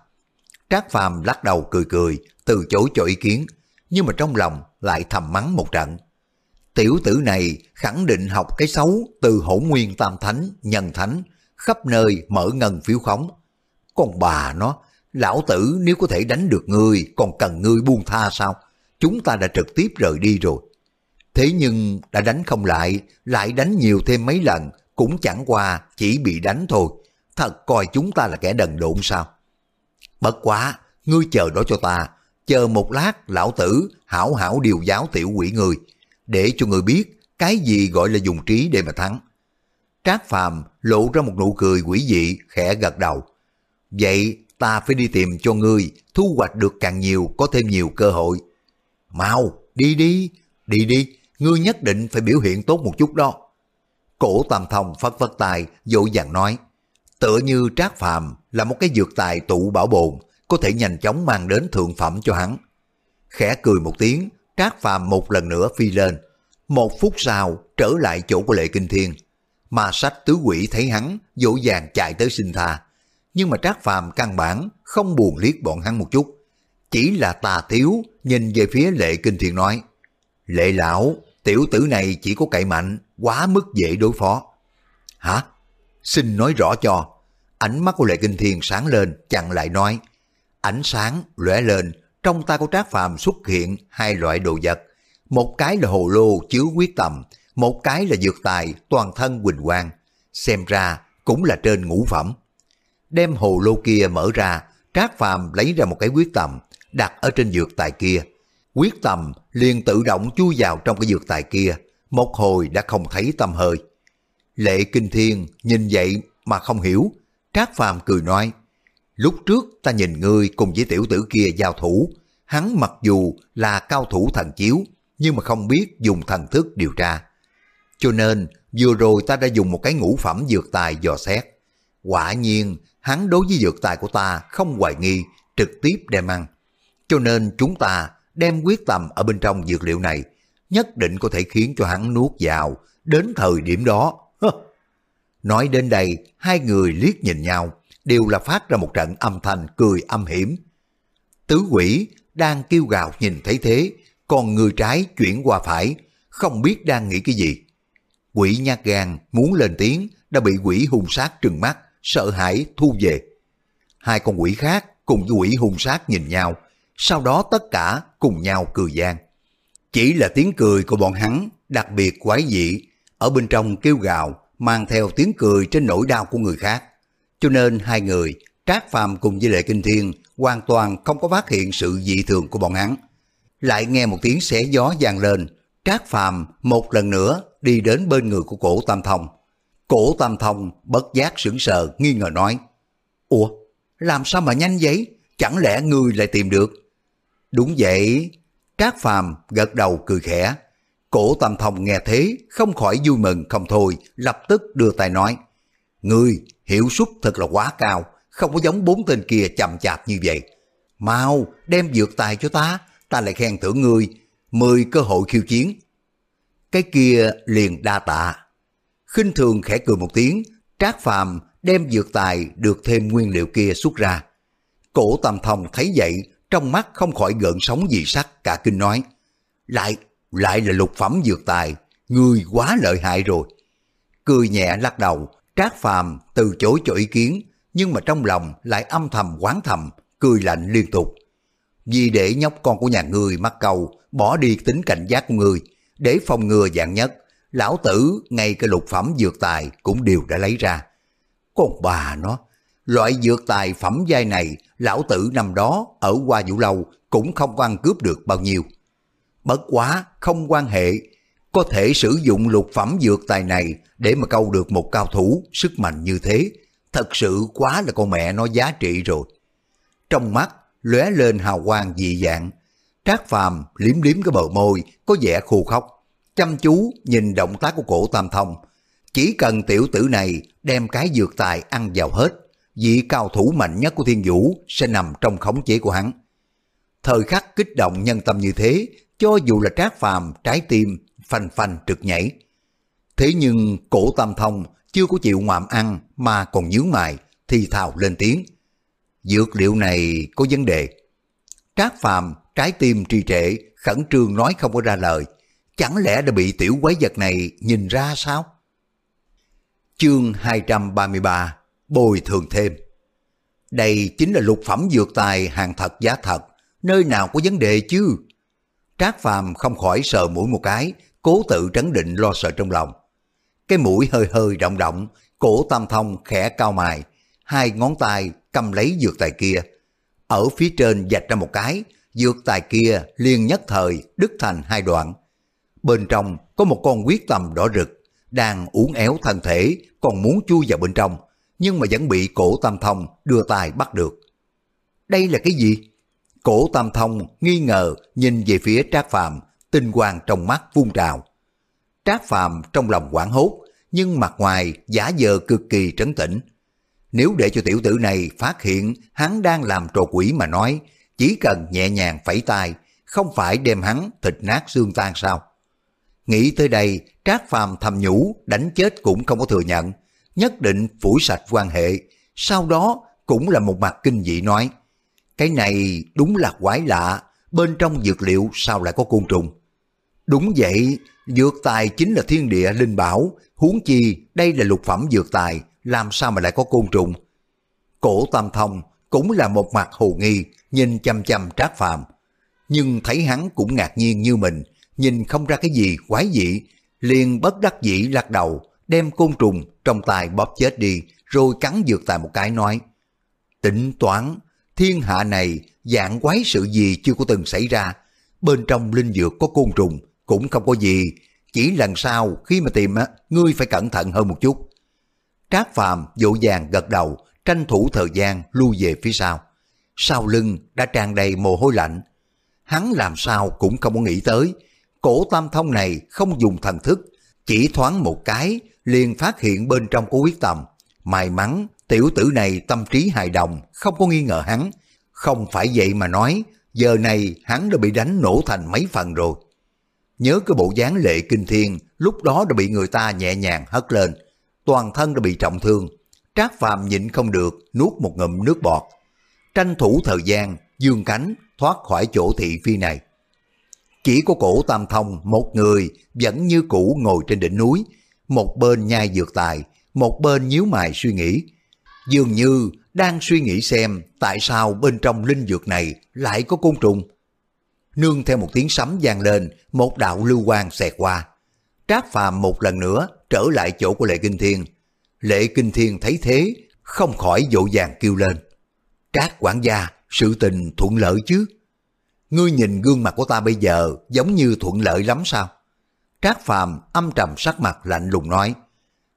Trác Phàm lắc đầu cười cười, từ chối cho ý kiến, nhưng mà trong lòng lại thầm mắng một trận. Tiểu tử này khẳng định học cái xấu từ hỗn nguyên tam thánh, nhân thánh, khắp nơi mở ngân phiếu khống. Còn bà nó, lão tử nếu có thể đánh được ngươi, còn cần ngươi buông tha sao? Chúng ta đã trực tiếp rời đi rồi. Thế nhưng đã đánh không lại, lại đánh nhiều thêm mấy lần, cũng chẳng qua chỉ bị đánh thôi. Thật coi chúng ta là kẻ đần độn sao? Bất quá, ngươi chờ đó cho ta, chờ một lát lão tử hảo hảo điều giáo tiểu quỷ người, để cho người biết cái gì gọi là dùng trí để mà thắng. Trác Phàm lộ ra một nụ cười quỷ dị, khẽ gật đầu. Vậy ta phải đi tìm cho ngươi, thu hoạch được càng nhiều, có thêm nhiều cơ hội. Mau, đi đi, đi đi, ngươi nhất định phải biểu hiện tốt một chút đó. Cổ Tam Thông phất phất tài, dỗ dàng nói, tựa như Trác Phàm là một cái dược tài tụ bảo bồn, có thể nhanh chóng mang đến thượng phẩm cho hắn. Khẽ cười một tiếng, Trác Phàm một lần nữa phi lên, Một phút sau trở lại chỗ của Lệ Kinh Thiên. Mà sách tứ quỷ thấy hắn dỗ dàng chạy tới xin tha. Nhưng mà Trác Phàm căn bản không buồn liếc bọn hắn một chút. Chỉ là tà thiếu nhìn về phía Lệ Kinh Thiên nói Lệ lão, tiểu tử này chỉ có cậy mạnh, quá mức dễ đối phó. Hả? Xin nói rõ cho. Ánh mắt của Lệ Kinh Thiên sáng lên, chặn lại nói. Ánh sáng lóe lên, trong tay của Trác Phàm xuất hiện hai loại đồ vật. Một cái là hồ lô chứa quyết tầm, một cái là dược tài toàn thân quỳnh quang. Xem ra cũng là trên ngũ phẩm. Đem hồ lô kia mở ra, Trác Phàm lấy ra một cái quyết tầm, đặt ở trên dược tài kia. Quyết tầm liền tự động chui vào trong cái dược tài kia, một hồi đã không thấy tâm hơi. Lệ Kinh Thiên nhìn vậy mà không hiểu, Trác Phàm cười nói, lúc trước ta nhìn ngươi cùng với tiểu tử kia giao thủ, hắn mặc dù là cao thủ thần chiếu, nhưng mà không biết dùng thần thức điều tra. Cho nên, vừa rồi ta đã dùng một cái ngũ phẩm dược tài dò xét. Quả nhiên, hắn đối với dược tài của ta không hoài nghi, trực tiếp đem ăn. Cho nên chúng ta đem quyết tâm ở bên trong dược liệu này, nhất định có thể khiến cho hắn nuốt vào, đến thời điểm đó. Nói đến đây, hai người liếc nhìn nhau, đều là phát ra một trận âm thanh cười âm hiểm. Tứ quỷ đang kêu gào nhìn thấy thế, còn người trái chuyển qua phải, không biết đang nghĩ cái gì. Quỷ nhát gan muốn lên tiếng đã bị quỷ hung sát trừng mắt, sợ hãi thu về. Hai con quỷ khác cùng với quỷ hung sát nhìn nhau, sau đó tất cả cùng nhau cười gian. Chỉ là tiếng cười của bọn hắn đặc biệt quái dị, ở bên trong kêu gào, mang theo tiếng cười trên nỗi đau của người khác. Cho nên hai người, Trác Phàm cùng với Lệ Kinh Thiên hoàn toàn không có phát hiện sự dị thường của bọn hắn. Lại nghe một tiếng xé gió vang lên, Trác Phàm một lần nữa đi đến bên người của cổ Tam Thông. Cổ Tam Thông bất giác sững sờ nghi ngờ nói, Ủa, làm sao mà nhanh vậy? Chẳng lẽ người lại tìm được? Đúng vậy, Trác Phàm gật đầu cười khẽ. Cổ Tam Thông nghe thế, không khỏi vui mừng không thôi, lập tức đưa tay nói. Ngươi, hiệu suất thật là quá cao, không có giống bốn tên kia chậm chạp như vậy. Mau, đem dược tài cho ta, ta lại khen thưởng ngươi, mười cơ hội khiêu chiến. Cái kia liền đa tạ khinh thường khẽ cười một tiếng, Trác Phàm đem dược tài được thêm nguyên liệu kia xuất ra. Cổ Tam Thông thấy vậy, trong mắt không khỏi gợn sóng dị sắc cả kinh nói. Lại, lại là lục phẩm dược tài, người quá lợi hại rồi. Cười nhẹ lắc đầu, Trác Phàm từ chối cho ý kiến, nhưng mà trong lòng lại âm thầm quán thầm, cười lạnh liên tục. Vì để nhóc con của nhà người mắc cầu, bỏ đi tính cảnh giác của người, để phòng ngừa dạng nhất, lão tử ngay cái lục phẩm dược tài cũng đều đã lấy ra. Con bà nó, loại dược tài phẩm giai này, lão tử năm đó ở qua vũ lâu cũng không quan ăn cướp được bao nhiêu. Bất quá, không quan hệ, có thể sử dụng lục phẩm dược tài này để mà câu được một cao thủ sức mạnh như thế, thật sự quá là con mẹ nó giá trị rồi. Trong mắt lóe lên hào quang dị dạng, Trác Phàm liếm liếm cái bờ môi có vẻ khô khóc, chăm chú nhìn động tác của cổ Tam Thông. Chỉ cần tiểu tử này đem cái dược tài ăn vào hết, vị cao thủ mạnh nhất của thiên vũ sẽ nằm trong khống chế của hắn. Thời khắc kích động nhân tâm như thế, cho dù là Trác Phàm trái tim phanh phanh trực nhảy. Thế nhưng cổ Tam Thông chưa có chịu ngoạm ăn mà còn nhướng mày, thì thào lên tiếng. Dược liệu này có vấn đề. Trác Phàm trái tim trì trệ, khẩn trương nói không có ra lời. Chẳng lẽ đã bị tiểu quái vật này nhìn ra sao? Chương 233 Bồi thường thêm Đây chính là lục phẩm dược tài hàng thật giá thật, nơi nào có vấn đề chứ? Trác Phàm không khỏi sờ mũi một cái, cố tự trấn định lo sợ trong lòng. Cái mũi hơi hơi động động, cổ tam thông khẽ cao mài, hai ngón tay cầm lấy dược tài kia. Ở phía trên dạch ra một cái, dược tài kia liền nhất thời đứt thành hai đoạn. Bên trong có một con quyết tầm đỏ rực, đang uốn éo thân thể, còn muốn chui vào bên trong, nhưng mà vẫn bị cổ tam thông đưa tay bắt được. Đây là cái gì? Cổ tam thông nghi ngờ nhìn về phía trác phàm, tinh quang trong mắt vung trào. Trác phàm trong lòng quảng hốt, nhưng mặt ngoài giả vờ cực kỳ trấn tĩnh. Nếu để cho tiểu tử này phát hiện hắn đang làm trò quỷ mà nói, chỉ cần nhẹ nhàng phẩy tay, không phải đem hắn thịt nát xương tan sao? Nghĩ tới đây, Trác Phàm thầm nhủ, đánh chết cũng không có thừa nhận, nhất định phủi sạch quan hệ. Sau đó cũng là một mặt kinh dị nói, cái này đúng là quái lạ, bên trong dược liệu sao lại có côn trùng? Đúng vậy, dược tài chính là thiên địa linh bảo, huống chi đây là lục phẩm dược tài, làm sao mà lại có côn trùng? Cổ Tam Thông cũng là một mặt hồ nghi, nhìn chăm chăm Trác Phàm, nhưng thấy hắn cũng ngạc nhiên như mình, nhìn không ra cái gì quái dị, liền bất đắc dĩ lắc đầu, đem côn trùng trong tay bóp chết đi, rồi cắn dược tài một cái nói, tính toán, thiên hạ này dạng quái sự gì chưa có từng xảy ra, bên trong linh dược có côn trùng, cũng không có gì, chỉ lần sau khi mà tìm á, ngươi phải cẩn thận hơn một chút. Trác Phàm dỗ dàng gật đầu, tranh thủ thời gian lui về phía sau. Sau lưng đã tràn đầy mồ hôi lạnh. Hắn làm sao cũng không có nghĩ tới, cổ tam thông này không dùng thần thức, chỉ thoáng một cái liền phát hiện bên trong của quyết tâm. May mắn tiểu tử này tâm trí hài đồng, không có nghi ngờ hắn. Không phải vậy mà nói, giờ này hắn đã bị đánh nổ thành mấy phần rồi. Nhớ cái bộ dáng lệ kinh thiên, lúc đó đã bị người ta nhẹ nhàng hất lên, toàn thân đã bị trọng thương. Trác Phàm nhịn không được, nuốt một ngụm nước bọt. Tranh thủ thời gian, dương cánh, thoát khỏi chỗ thị phi này. Chỉ có cổ tam thông, một người vẫn như cũ ngồi trên đỉnh núi, một bên nhai dược tài, một bên nhíu mày suy nghĩ. Dường như đang suy nghĩ xem tại sao bên trong linh dược này lại có côn trùng. Nương theo một tiếng sấm vang lên, một đạo lưu quang xẹt qua. Trác phàm một lần nữa trở lại chỗ của Lệ Kinh Thiên. Lệ Kinh Thiên thấy thế, không khỏi dỗ dàng kêu lên. Trác quản gia, sự tình thuận lợi chứ? Ngươi nhìn gương mặt của ta bây giờ giống như thuận lợi lắm sao? Trác Phàm âm trầm sắc mặt lạnh lùng nói.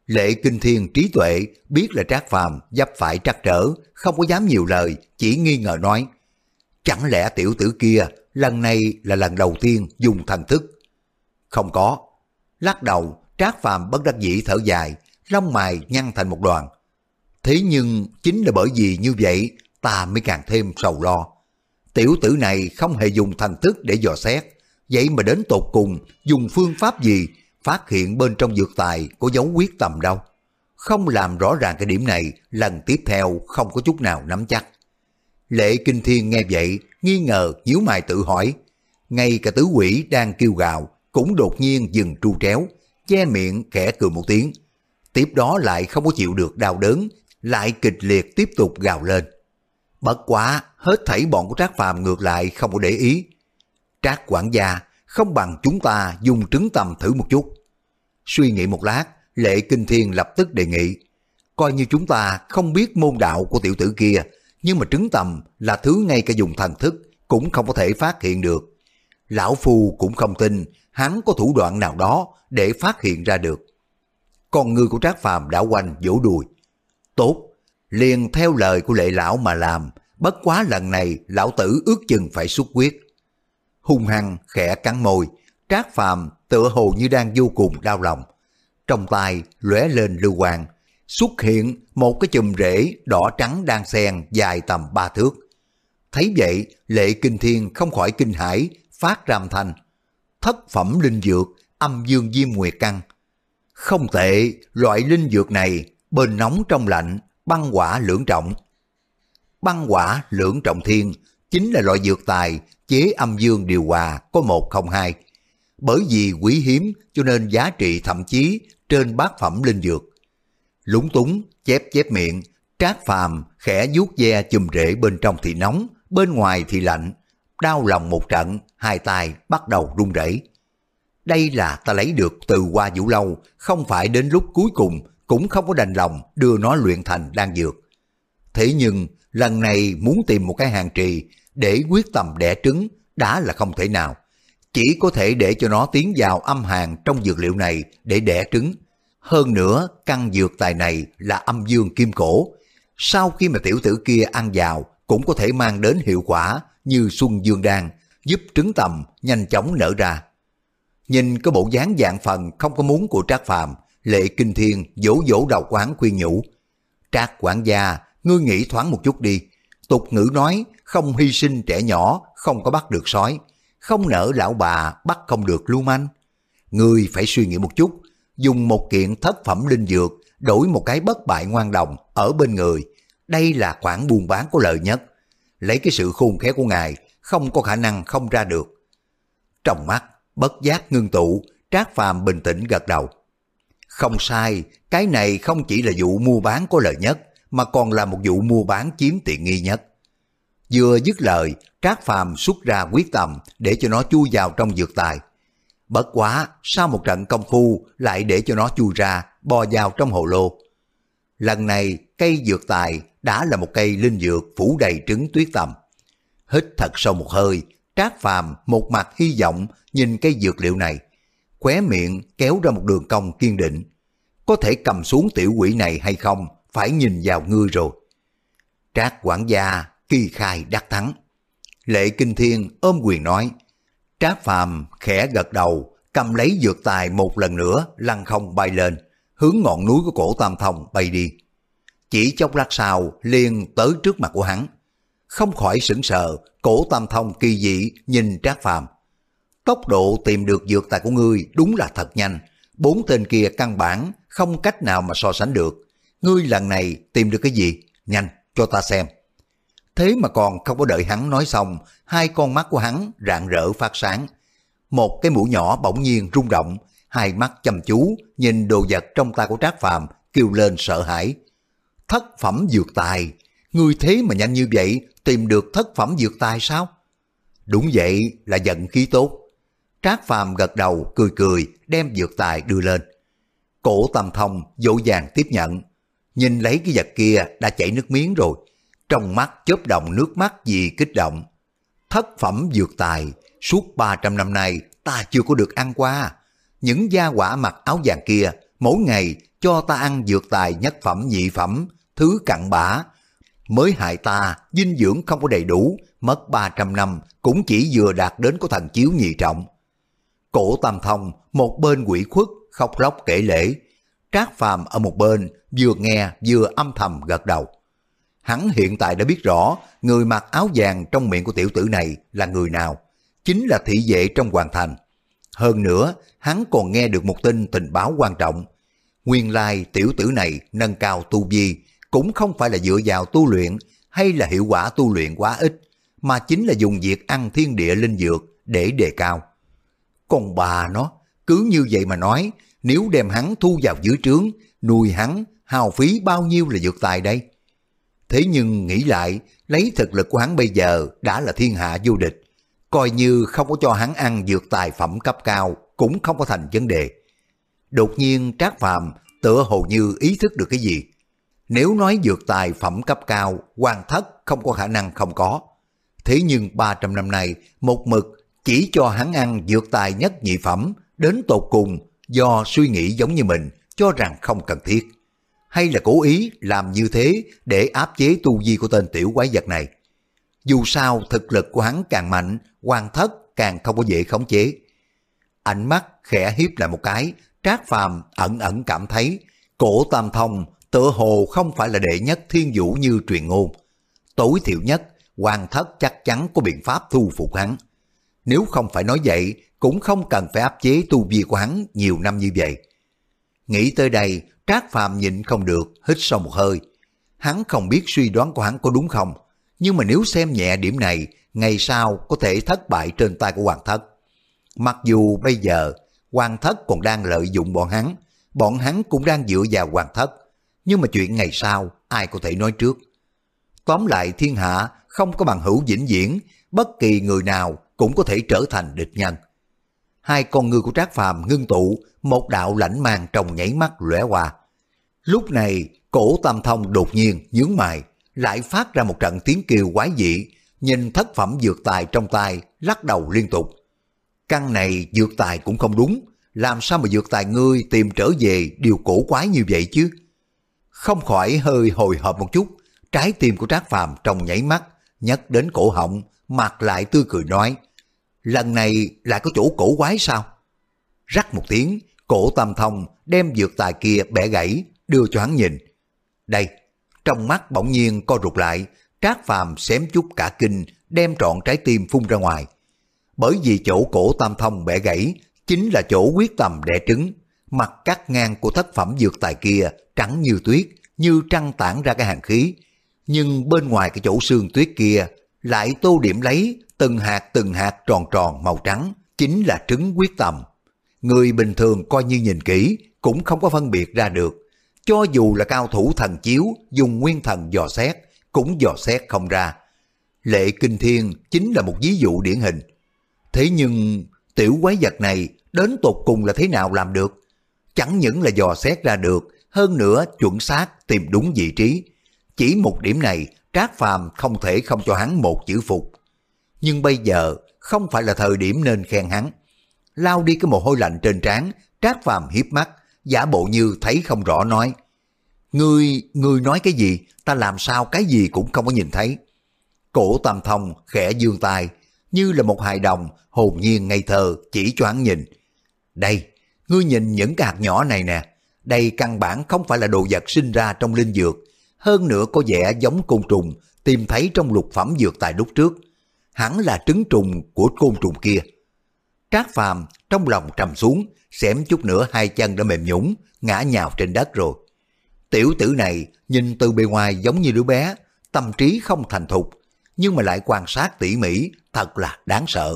Lệ Kinh Thiên trí tuệ biết là Trác Phàm dấp phải trắc trở, không có dám nhiều lời, chỉ nghi ngờ nói. Chẳng lẽ tiểu tử kia lần này là lần đầu tiên dùng thần thức? Không có. Lắc đầu, Trác Phàm bất đắc dĩ thở dài, lông mày nhăn thành một đoàn. Thế nhưng chính là bởi vì như vậy ta mới càng thêm sầu lo. Tiểu tử này không hề dùng thần thức để dò xét, vậy mà đến tột cùng dùng phương pháp gì phát hiện bên trong dược tài có dấu quyết tầm đâu. Không làm rõ ràng cái điểm này, lần tiếp theo không có chút nào nắm chắc. Lệ Kinh Thiên nghe vậy, nghi ngờ, nhíu mày tự hỏi. Ngay cả tứ quỷ đang kêu gào, cũng đột nhiên dừng tru tréo, che miệng khẽ cười một tiếng. Tiếp đó lại không có chịu được đau đớn, lại kịch liệt tiếp tục gào lên. Bất quá, hết thảy bọn của Trác Phàm ngược lại không có để ý. Trác quản gia không bằng chúng ta dùng trứng tầm thử một chút. Suy nghĩ một lát, Lệ Kinh Thiên lập tức đề nghị. Coi như chúng ta không biết môn đạo của tiểu tử kia, nhưng mà trứng tầm là thứ ngay cả dùng thần thức cũng không có thể phát hiện được. Lão Phu cũng không tin hắn có thủ đoạn nào đó để phát hiện ra được. Con người của Trác Phàm đã quanh vỗ đùi. Tốt, liền theo lời của lệ lão mà làm, bất quá lần này lão tử ước chừng phải xuất quyết. Hung hăng khẽ cắn môi, Trác Phàm tựa hồ như đang vô cùng đau lòng. Trong tay lóe lên lưu quang, xuất hiện một cái chùm rễ đỏ trắng đang xen dài tầm ba thước. Thấy vậy, lệ kinh thiên không khỏi kinh hãi, phát ram thành thanh. Thất phẩm linh dược, âm dương diêm nguyệt căn. Không tệ, loại linh dược này, bên nóng trong lạnh, băng quả lưỡng trọng. Băng quả lưỡng trọng thiên chính là loại dược tài chế âm dương điều hòa có một không hai. Bởi vì quý hiếm cho nên giá trị thậm chí trên bát phẩm linh dược. Lúng túng, chép chép miệng, trác phàm khẽ vuốt ve chùm rễ bên trong thì nóng, bên ngoài thì lạnh. Đau lòng một trận, hai tay bắt đầu run rẩy. Đây là ta lấy được từ qua vũ lâu, không phải đến lúc cuối cùng cũng không có đành lòng đưa nó luyện thành đan dược. Thế nhưng lần này muốn tìm một cái hàng trì để quyết tâm đẻ trứng đã là không thể nào. Chỉ có thể để cho nó tiến vào âm hàng trong dược liệu này để đẻ trứng. Hơn nữa, căn dược tài này là âm dương kim cổ. Sau khi mà tiểu tử kia ăn vào cũng có thể mang đến hiệu quả như xuân dương đan, giúp trứng tầm nhanh chóng nở ra. Nhìn cái bộ dáng dạng phần không có muốn của Trác Phàm, Lệ Kinh Thiên dỗ dỗ đầu quán khuyên nhủ. Trác quản gia, ngươi nghĩ thoáng một chút đi. Tục ngữ nói, không hy sinh trẻ nhỏ, không có bắt được sói. Không nở lão bà, bắt không được lưu manh. Ngươi phải suy nghĩ một chút, dùng một kiện thất phẩm linh dược đổi một cái bất bại ngoan đồng ở bên người. Đây là khoản buôn bán có lợi nhất. Lấy cái sự khôn khéo của ngài, không có khả năng không ra được. Trong mắt, bất giác ngưng tụ, Trác Phàm bình tĩnh gật đầu. Không sai, cái này không chỉ là vụ mua bán có lợi nhất, mà còn là một vụ mua bán chiếm tiện nghi nhất. Vừa dứt lời, Trác Phàm xuất ra quyết tâm để cho nó chui vào trong dược tài. Bất quá, sau một trận công phu lại để cho nó chui ra, bò vào trong hồ lô. Lần này, cây dược tài đã là một cây linh dược phủ đầy trứng tuyết tầm. Hít thật sâu một hơi, Trác Phàm một mặt hy vọng nhìn cây dược liệu này. Khóe miệng kéo ra một đường cong kiên định. Có thể cầm xuống tiểu quỷ này hay không, phải nhìn vào ngươi rồi. Trác quản gia kỳ khai đắc thắng. Lệ Kinh Thiên ôm quyền nói, Trác Phàm khẽ gật đầu, cầm lấy dược tài một lần nữa lăn không bay lên, hướng ngọn núi của cổ Tam Thông bay đi. Chỉ chốc lát sau liền tới trước mặt của hắn. Không khỏi sững sờ, cổ Tam Thông kỳ dị nhìn Trác Phàm. Tốc độ tìm được dược tài của ngươi đúng là thật nhanh, bốn tên kia căn bản không cách nào mà so sánh được. Ngươi lần này tìm được cái gì? Nhanh, cho ta xem. Thế mà còn không có đợi hắn nói xong, hai con mắt của hắn rạng rỡ phát sáng. Một cái mũi nhỏ bỗng nhiên rung động, hai mắt chăm chú, nhìn đồ vật trong tay của Trác Phàm kêu lên sợ hãi. Thất phẩm dược tài, ngươi thế mà nhanh như vậy tìm được thất phẩm dược tài sao? Đúng vậy là giận khí tốt. Trác Phàm gật đầu cười cười đem dược tài đưa lên. Cổ Tầm Thông dỗ dàng tiếp nhận. Nhìn lấy cái vật kia đã chảy nước miếng rồi, trong mắt chớp động nước mắt vì kích động. Thất phẩm dược tài, suốt 300 năm nay ta chưa có được ăn qua. Những gia quả mặc áo vàng kia, mỗi ngày cho ta ăn dược tài nhất phẩm nhị phẩm, thứ cặn bã. Mới hại ta, dinh dưỡng không có đầy đủ, mất 300 năm cũng chỉ vừa đạt đến có thần chiếu nhị trọng. Cổ tam thông, một bên quỷ khuất, khóc lóc kể lễ. Trác phàm ở một bên, vừa nghe vừa âm thầm gật đầu. Hắn hiện tại đã biết rõ người mặc áo vàng trong miệng của tiểu tử này là người nào. Chính là thị vệ trong hoàng thành. Hơn nữa, hắn còn nghe được một tin tình báo quan trọng. Nguyên lai tiểu tử này nâng cao tu vi cũng không phải là dựa vào tu luyện hay là hiệu quả tu luyện quá ít, mà chính là dùng việc ăn thiên địa linh dược để đề cao. Còn bà nó, cứ như vậy mà nói, nếu đem hắn thu vào dưới trướng, nuôi hắn, hào phí bao nhiêu là dược tài đây? Thế nhưng nghĩ lại, lấy thực lực của hắn bây giờ đã là thiên hạ vô địch. Coi như không có cho hắn ăn dược tài phẩm cấp cao cũng không có thành vấn đề. Đột nhiên Trác Phàm tựa hồ như ý thức được cái gì. Nếu nói dược tài phẩm cấp cao, quan thất không có khả năng không có. Thế nhưng 300 năm nay, một mực chỉ cho hắn ăn dược tài nhất nhị phẩm, đến tột cùng do suy nghĩ giống như mình, cho rằng không cần thiết hay là cố ý làm như thế để áp chế tu vi của tên tiểu quái vật này. Dù sao thực lực của hắn càng mạnh, quan thất càng không có dễ khống chế. Ánh mắt khẽ hiếp lại một cái, Trác Phàm ẩn ẩn cảm thấy cổ tam thông tựa hồ không phải là đệ nhất thiên vũ như truyền ngôn. Tối thiểu nhất, quan thất chắc chắn có biện pháp thu phục hắn. Nếu không phải nói vậy, cũng không cần phải áp chế tu vi của hắn nhiều năm như vậy. Nghĩ tới đây, Trác Phàm nhịn không được, hít sâu một hơi. Hắn không biết suy đoán của hắn có đúng không, nhưng mà nếu xem nhẹ điểm này, ngày sau có thể thất bại trên tay của Hoàng Thất. Mặc dù bây giờ Hoàng Thất còn đang lợi dụng bọn hắn, bọn hắn cũng đang dựa vào Hoàng Thất, nhưng mà chuyện ngày sau ai có thể nói trước. Tóm lại thiên hạ không có bằng hữu vĩnh viễn, bất kỳ người nào cũng có thể trở thành địch nhân. Hai con người của Trác Phàm ngưng tụ, một đạo lãnh mang trong nhảy mắt lóe qua. Lúc này, cổ tam thông đột nhiên nhướng mày, lại phát ra một trận tiếng kêu quái dị, nhìn thất phẩm dược tài trong tay, lắc đầu liên tục. Căn này dược tài cũng không đúng, làm sao mà dược tài ngươi tìm trở về điều cổ quái như vậy chứ? Không khỏi hơi hồi hộp một chút, trái tim của Trác Phàm trong nhảy mắt, nhấc đến cổ họng, mặt lại tươi cười nói, lần này lại có chỗ cổ quái sao? Rắc một tiếng, cổ tam thông đem dược tài kia bẻ gãy, đưa cho hắn nhìn. Đây, trong mắt bỗng nhiên co rụt lại, trác phàm xém chút cả kinh, đem trọn trái tim phun ra ngoài. Bởi vì chỗ cổ tam thông bẻ gãy, chính là chỗ quyết tầm đẻ trứng. Mặt cắt ngang của thất phẩm dược tài kia trắng như tuyết, như trăng tản ra cái hàng khí. Nhưng bên ngoài cái chỗ xương tuyết kia lại tô điểm lấy từng hạt từng hạt tròn tròn màu trắng, chính là trứng quyết tầm. Người bình thường coi như nhìn kỹ cũng không có phân biệt ra được. Cho dù là cao thủ thần chiếu dùng nguyên thần dò xét, cũng dò xét không ra. Lệ Kinh Thiên chính là một ví dụ điển hình. Thế nhưng tiểu quái vật này đến tột cùng là thế nào làm được? Chẳng những là dò xét ra được, hơn nữa chuẩn xác tìm đúng vị trí. Chỉ một điểm này, Trác Phàm không thể không cho hắn một chữ phục. Nhưng bây giờ không phải là thời điểm nên khen hắn. Lao đi cái mồ hôi lạnh trên trán, Trác Phàm hiếp mắt, giả bộ như thấy không rõ nói. Ngươi, ngươi nói cái gì, ta làm sao cái gì cũng không có nhìn thấy. Cổ tam thông khẽ dương tay, như là một hài đồng, hồn nhiên ngây thơ, chỉ cho nhìn. Đây, ngươi nhìn những cái hạt nhỏ này nè, đây căn bản không phải là đồ vật sinh ra trong linh dược, hơn nữa có vẻ giống côn trùng tìm thấy trong lục phẩm dược tài lúc trước. Hẳn là trứng trùng của côn trùng kia. Trác phàm trong lòng trầm xuống, xém chút nữa hai chân đã mềm nhũng, ngã nhào trên đất rồi. Tiểu tử này nhìn từ bề ngoài giống như đứa bé, tâm trí không thành thục, nhưng mà lại quan sát tỉ mỉ, thật là đáng sợ.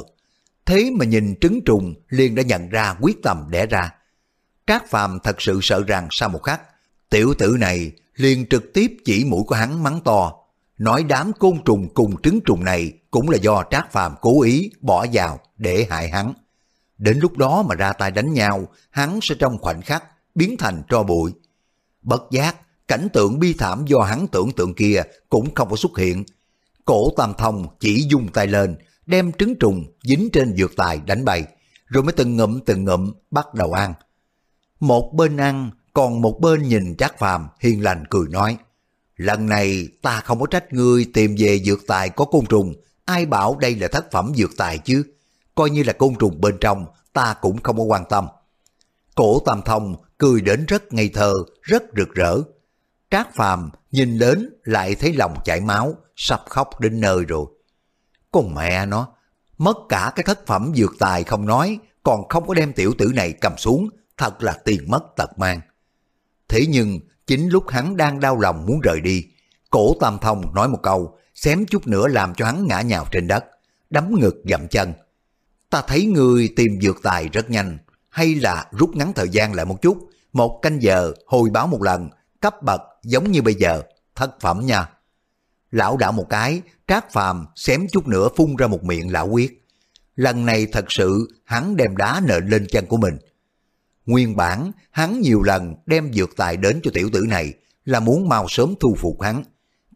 Thế mà nhìn trứng trùng liền đã nhận ra quyết tâm đẻ ra. Trác Phàm thật sự sợ rằng sau một khắc, tiểu tử này liền trực tiếp chỉ mũi của hắn mắng to, nói đám côn trùng cùng trứng trùng này cũng là do Trác Phàm cố ý bỏ vào để hại hắn. Đến lúc đó mà ra tay đánh nhau, hắn sẽ trong khoảnh khắc biến thành tro bụi. Bất giác, cảnh tượng bi thảm do hắn tưởng tượng kia cũng không có xuất hiện. Cổ Tam Thông chỉ dùng tay lên, đem trứng trùng dính trên dược tài đánh bay, rồi mới từng ngụm từng ngụm bắt đầu ăn. Một bên ăn, còn một bên nhìn Trác Phàm hiền lành cười nói, lần này ta không có trách ngươi tìm về dược tài có côn trùng, ai bảo đây là thất phẩm dược tài chứ, coi như là côn trùng bên trong, ta cũng không có quan tâm. Cổ Tam Thông cười đến rất ngây thơ, rất rực rỡ. Trác Phàm nhìn đến lại thấy lòng chảy máu, sắp khóc đến nơi rồi. Con mẹ nó, mất cả cái thất phẩm dược tài không nói, còn không có đem tiểu tử này cầm xuống, thật là tiền mất tật mang. Thế nhưng, chính lúc hắn đang đau lòng muốn rời đi, cổ Tam Thông nói một câu, xém chút nữa làm cho hắn ngã nhào trên đất, đấm ngực dậm chân. Ta thấy người tìm dược tài rất nhanh, hay là rút ngắn thời gian lại một chút, một canh giờ hồi báo một lần, cấp bậc giống như bây giờ, thất phẩm nha. Lão đảo một cái, trác phàm xém chút nữa phun ra một miệng lão quyết. Lần này thật sự hắn đem đá nện lên chân của mình. Nguyên bản hắn nhiều lần đem dược tài đến cho tiểu tử này là muốn mau sớm thu phục hắn.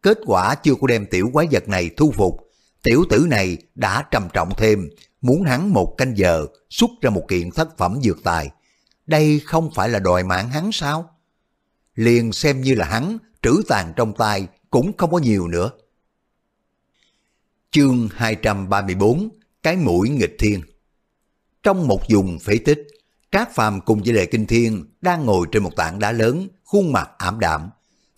Kết quả chưa có đem tiểu quái vật này thu phục. Tiểu tử này đã trầm trọng thêm, muốn hắn một canh giờ xuất ra một kiện thất phẩm dược tài. Đây không phải là đòi mạng hắn sao? Liền xem như là hắn trữ tàn trong tay cũng không có nhiều nữa. Chương 234 Cái mũi nghịch thiên Trong một vùng phế tích, Trác Phàm cùng với Lệ Kinh Thiên đang ngồi trên một tảng đá lớn, khuôn mặt ảm đạm.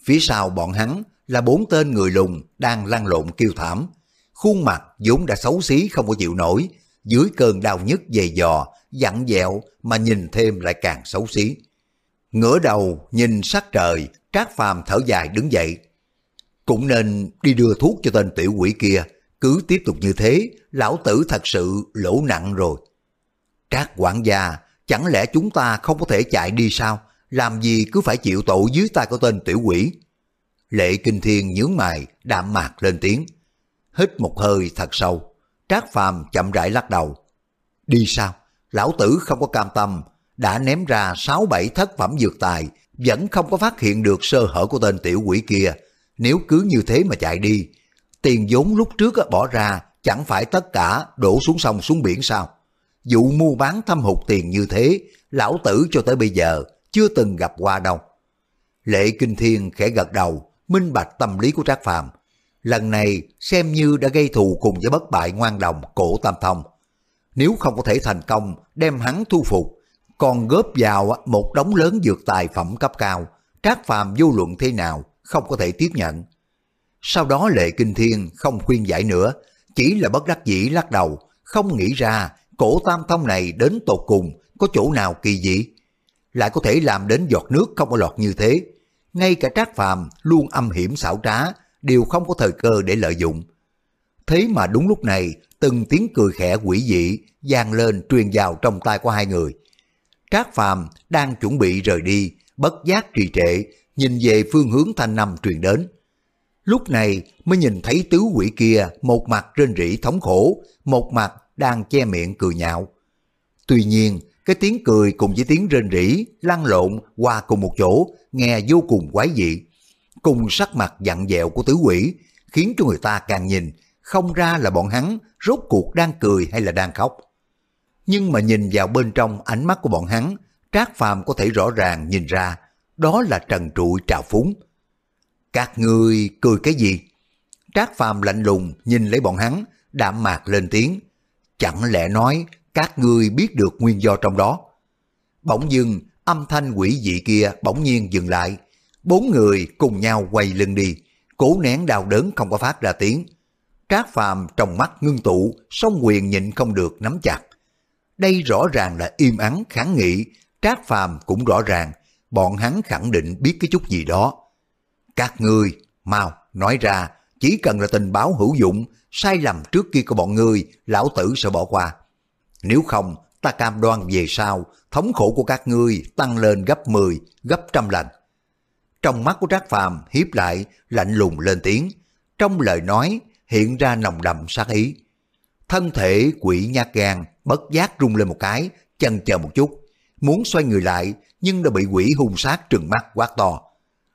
Phía sau bọn hắn là bốn tên người lùn đang lăn lộn kêu thảm. Khuôn mặt vốn đã xấu xí không có chịu nổi, dưới cơn đau nhức dày dò, dặn dẹo mà nhìn thêm lại càng xấu xí. Ngửa đầu nhìn sắc trời, Trác Phàm thở dài đứng dậy. Cũng nên đi đưa thuốc cho tên tiểu quỷ kia, cứ tiếp tục như thế, lão tử thật sự lỗ nặng rồi. Trác quản gia, chẳng lẽ chúng ta không có thể chạy đi sao? Làm gì cứ phải chịu tội dưới tay của tên tiểu quỷ? Lệ Kinh Thiên nhướng mày, đạm mạc lên tiếng. Hít một hơi thật sâu, Trác Phàm chậm rãi lắc đầu. Đi sao? Lão tử không có cam tâm, đã ném ra sáu bảy thất phẩm dược tài, vẫn không có phát hiện được sơ hở của tên tiểu quỷ kia. Nếu cứ như thế mà chạy đi, tiền vốn lúc trước bỏ ra chẳng phải tất cả đổ xuống sông xuống biển sao? Vụ mua bán thâm hụt tiền như thế, lão tử cho tới bây giờ chưa từng gặp qua đâu. Lệ Kinh Thiên khẽ gật đầu, minh bạch tâm lý của Trác Phàm. Lần này xem như đã gây thù cùng với bất bại ngoan đồng cổ Tam Thông. Nếu không có thể thành công đem hắn thu phục, còn góp vào một đống lớn dược tài phẩm cấp cao, Trác Phàm vô luận thế nào không có thể tiếp nhận. Sau đó Lệ Kinh Thiên không khuyên giải nữa, chỉ là bất đắc dĩ lắc đầu, không nghĩ ra cổ tam thông này đến tột cùng có chỗ nào kỳ dị? Lại có thể làm đến giọt nước không có lọt như thế. Ngay cả Trác Phàm luôn âm hiểm xảo trá, đều không có thời cơ để lợi dụng. Thế mà đúng lúc này, từng tiếng cười khẽ quỷ dị vang lên truyền vào trong tai của hai người. Trác Phàm đang chuẩn bị rời đi, bất giác trì trệ, nhìn về phương hướng thanh năm truyền đến. Lúc này mới nhìn thấy tứ quỷ kia một mặt trên rỉ thống khổ, một mặt đang che miệng cười nhạo. Tuy nhiên, cái tiếng cười cùng với tiếng rên rỉ lăn lộn qua cùng một chỗ, nghe vô cùng quái dị. Cùng sắc mặt dặn dẹo của tứ quỷ, khiến cho người ta càng nhìn, không ra là bọn hắn rốt cuộc đang cười hay là đang khóc. Nhưng mà nhìn vào bên trong ánh mắt của bọn hắn, Trác Phàm có thể rõ ràng nhìn ra, đó là trần trụi trào phúng. Các ngươi cười cái gì? Trác Phàm lạnh lùng nhìn lấy bọn hắn, đạm mạc lên tiếng. Chẳng lẽ nói các ngươi biết được nguyên do trong đó? Bỗng dưng, âm thanh quỷ dị kia bỗng nhiên dừng lại. Bốn người cùng nhau quay lưng đi, cố nén đau đớn không có phát ra tiếng. Trác Phàm trong mắt ngưng tụ, song quyền nhịn không được nắm chặt. Đây rõ ràng là im ắng kháng nghị, Trác Phàm cũng rõ ràng, bọn hắn khẳng định biết cái chút gì đó. Các ngươi, mau, nói ra, chỉ cần là tình báo hữu dụng, sai lầm trước kia của bọn ngươi, lão tử sẽ bỏ qua. Nếu không, ta cam đoan về sau, thống khổ của các ngươi tăng lên gấp 10, gấp trăm lần. Trong mắt của Trác Phàm hiếp lại, lạnh lùng lên tiếng. Trong lời nói hiện ra nồng đậm sát ý. Thân thể quỷ nhát gan bất giác rung lên một cái, chần chờ một chút, muốn xoay người lại nhưng đã bị quỷ hung sát trừng mắt quát to.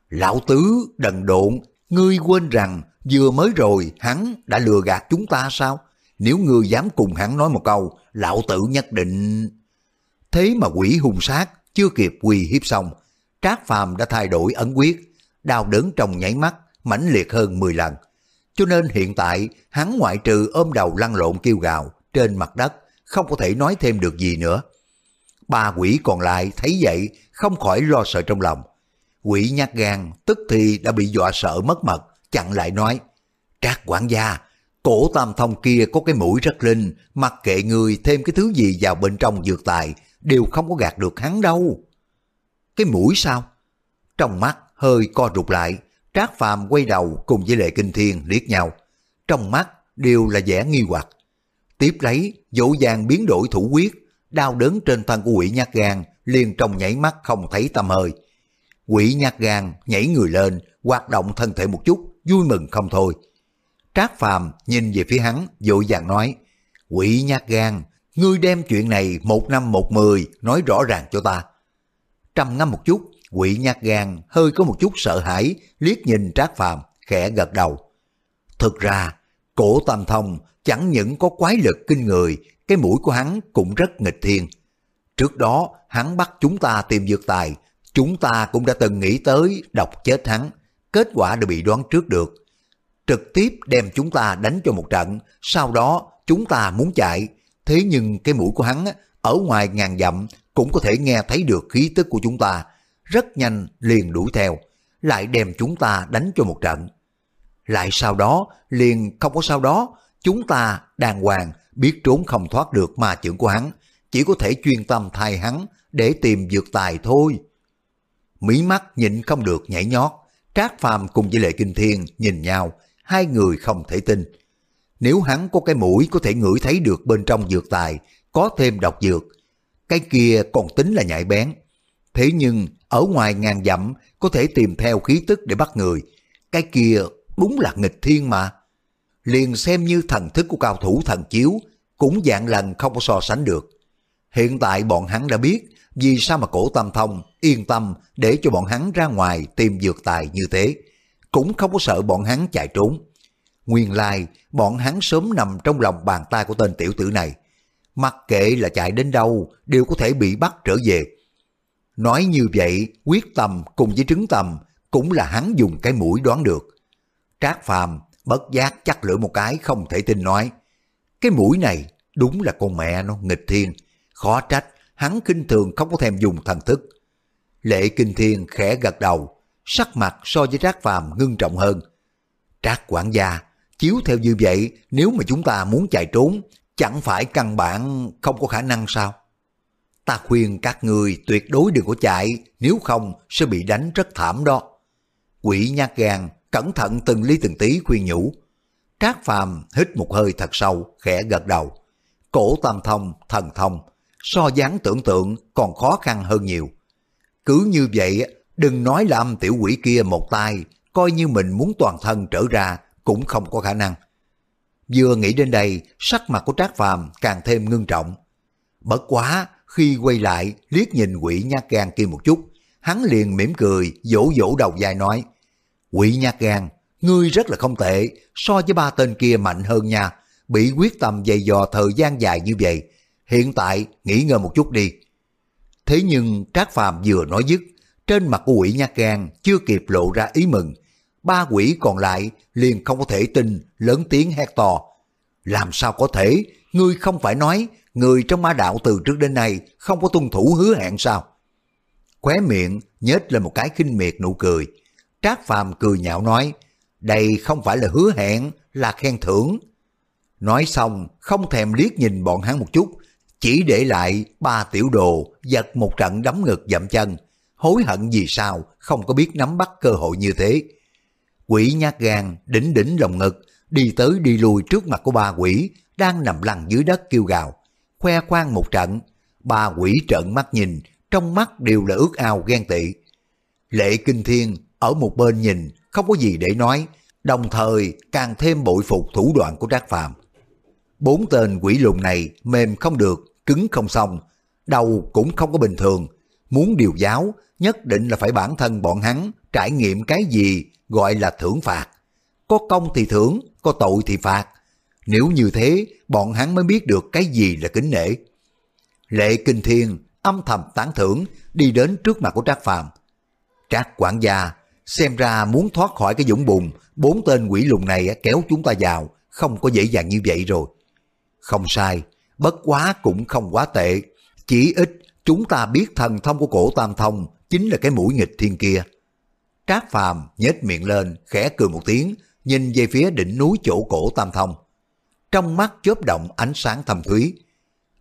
Lão tứ, đần độn, ngươi quên rằng vừa mới rồi hắn đã lừa gạt chúng ta sao? Nếu ngươi dám cùng hắn nói một câu, lão tử nhất định... Thế mà quỷ hung sát chưa kịp quỳ hiếp xong, Trác Phàm đã thay đổi ấn quyết, đau đớn trong nháy mắt, mãnh liệt hơn 10 lần. Cho nên hiện tại hắn ngoại trừ ôm đầu lăn lộn kêu gào trên mặt đất, không có thể nói thêm được gì nữa. Ba quỷ còn lại thấy vậy không khỏi lo sợ trong lòng. Quỷ nhát gan tức thì đã bị dọa sợ mất mật, chặn lại nói, Trác quản gia, cổ tam thông kia có cái mũi rất linh, mặc kệ người thêm cái thứ gì vào bên trong dược tài, đều không có gạt được hắn đâu. Cái mũi sao? Trong mắt hơi co rụt lại, Trác Phàm quay đầu cùng với Lệ Kinh Thiên liếc nhau. Trong mắt đều là vẻ nghi hoặc. Tiếp lấy, dỗ dàng biến đổi thủ quyết, đau đớn trên thân của quỷ nhát gan liền trong nhảy mắt không thấy tâm hơi. Quỷ nhát gan nhảy người lên, hoạt động thân thể một chút, vui mừng không thôi. Trác Phàm nhìn về phía hắn, dội vàng nói, quỷ nhát gan, ngươi đem chuyện này một năm một mười, nói rõ ràng cho ta. Trầm ngâm một chút, quỷ nhát gan hơi có một chút sợ hãi, liếc nhìn Trác Phàm khẽ gật đầu. Thực ra, cổ tam thông chẳng những có quái lực kinh người, cái mũi của hắn cũng rất nghịch thiên. Trước đó, hắn bắt chúng ta tìm dược tài, chúng ta cũng đã từng nghĩ tới độc chết hắn, kết quả đã bị đoán trước được. Trực tiếp đem chúng ta đánh cho một trận, sau đó chúng ta muốn chạy, thế nhưng cái mũi của hắn ở ngoài ngàn dặm cũng có thể nghe thấy được khí tức của chúng ta, rất nhanh liền đuổi theo, lại đem chúng ta đánh cho một trận. Lại sau đó, liền không có sau đó, chúng ta đàng hoàng biết trốn không thoát được ma trưởng của hắn, chỉ có thể chuyên tâm thay hắn để tìm dược tài thôi. Mí mắt nhịn không được nhảy nhót, Trác Phàm cùng với Lệ Kinh Thiên nhìn nhau, hai người không thể tin. Nếu hắn có cái mũi có thể ngửi thấy được bên trong dược tài, có thêm độc dược, cái kia còn tính là nhạy bén. Thế nhưng ở ngoài ngàn dặm có thể tìm theo khí tức để bắt người, cái kia đúng là nghịch thiên mà. Liền xem như thần thức của cao thủ thần chiếu, cũng dạng lần không có so sánh được. Hiện tại bọn hắn đã biết vì sao mà cổ tam thông yên tâm để cho bọn hắn ra ngoài tìm dược tài như thế. Cũng không có sợ bọn hắn chạy trốn. Nguyên lai, bọn hắn sớm nằm trong lòng bàn tay của tên tiểu tử này. Mặc kệ là chạy đến đâu, đều có thể bị bắt trở về. Nói như vậy, quyết tâm cùng với trứng tầm cũng là hắn dùng cái mũi đoán được. Trác Phàm bất giác chắc lưỡi một cái không thể tin nói. Cái mũi này đúng là con mẹ nó nghịch thiên, khó trách hắn kinh thường không có thèm dùng thần thức. Lệ Kinh Thiên khẽ gật đầu, sắc mặt so với Trác Phàm ngưng trọng hơn. Trác quản gia, chiếu theo như vậy, nếu mà chúng ta muốn chạy trốn, chẳng phải căn bản không có khả năng sao? Ta khuyên các người tuyệt đối đừng có chạy, nếu không sẽ bị đánh rất thảm đó. Quỷ nhát gan, cẩn thận từng ly từng tí khuyên nhủ. Trác Phàm hít một hơi thật sâu, khẽ gật đầu. Cổ tam thông, thần thông, so dáng tưởng tượng còn khó khăn hơn nhiều. Cứ như vậy, đừng nói là âm tiểu quỷ kia một tay, coi như mình muốn toàn thân trở ra cũng không có khả năng. Vừa nghĩ đến đây, sắc mặt của Trác Phàm càng thêm ngưng trọng. Bất quá, khi quay lại, liếc nhìn quỷ nhát gan kia một chút, hắn liền mỉm cười, vỗ vỗ đầu dài nói, Quỷ nhát gan, ngươi rất là không tệ, so với ba tên kia mạnh hơn nha, bị quyết tâm dày dò thời gian dài như vậy, hiện tại nghỉ ngơi một chút đi. Thế nhưng Trác Phàm vừa nói dứt, trên mặt của quỷ nhát gan chưa kịp lộ ra ý mừng, ba quỷ còn lại liền không có thể tin, lớn tiếng hét to. Làm sao có thể, ngươi không phải nói người trong ma đạo từ trước đến nay không có tuân thủ hứa hẹn sao? Khóe miệng nhếch lên một cái khinh miệt nụ cười. Trác Phàm cười nhạo nói, đây không phải là hứa hẹn, là khen thưởng. Nói xong, không thèm liếc nhìn bọn hắn một chút, chỉ để lại ba tiểu đồ giật một trận đấm ngực dậm chân, hối hận vì sao không có biết nắm bắt cơ hội như thế. Quỷ nhát gan, đỉnh đỉnh lồng ngực, đi tới đi lui trước mặt của ba quỷ, đang nằm lăn dưới đất kêu gào, khoe khoang một trận. Ba quỷ trợn mắt nhìn, trong mắt đều là ước ao ghen tị. Lệ Kinh Thiên ở một bên nhìn, không có gì để nói, đồng thời càng thêm bội phục thủ đoạn của Trác Phàm. Bốn tên quỷ lùn này mềm không được, cứng không xong, đầu cũng không có bình thường. Muốn điều giáo, nhất định là phải bản thân bọn hắn trải nghiệm cái gì gọi là thưởng phạt. Có công thì thưởng, có tội thì phạt. Nếu như thế, bọn hắn mới biết được cái gì là kính nể. Lệ Kinh Thiên âm thầm tán thưởng đi đến trước mặt của Trác Phàm. Trác quản gia xem ra muốn thoát khỏi cái dũng bùn, bốn tên quỷ lùn này kéo chúng ta vào, không có dễ dàng như vậy rồi. Không sai, bất quá cũng không quá tệ. Chỉ ít chúng ta biết thần thông của cổ tam thông chính là cái mũi nghịch thiên kia. Trác Phàm nhếch miệng lên, khẽ cười một tiếng, nhìn về phía đỉnh núi chỗ cổ Tam Thông. Trong mắt chớp động ánh sáng thầm thúy.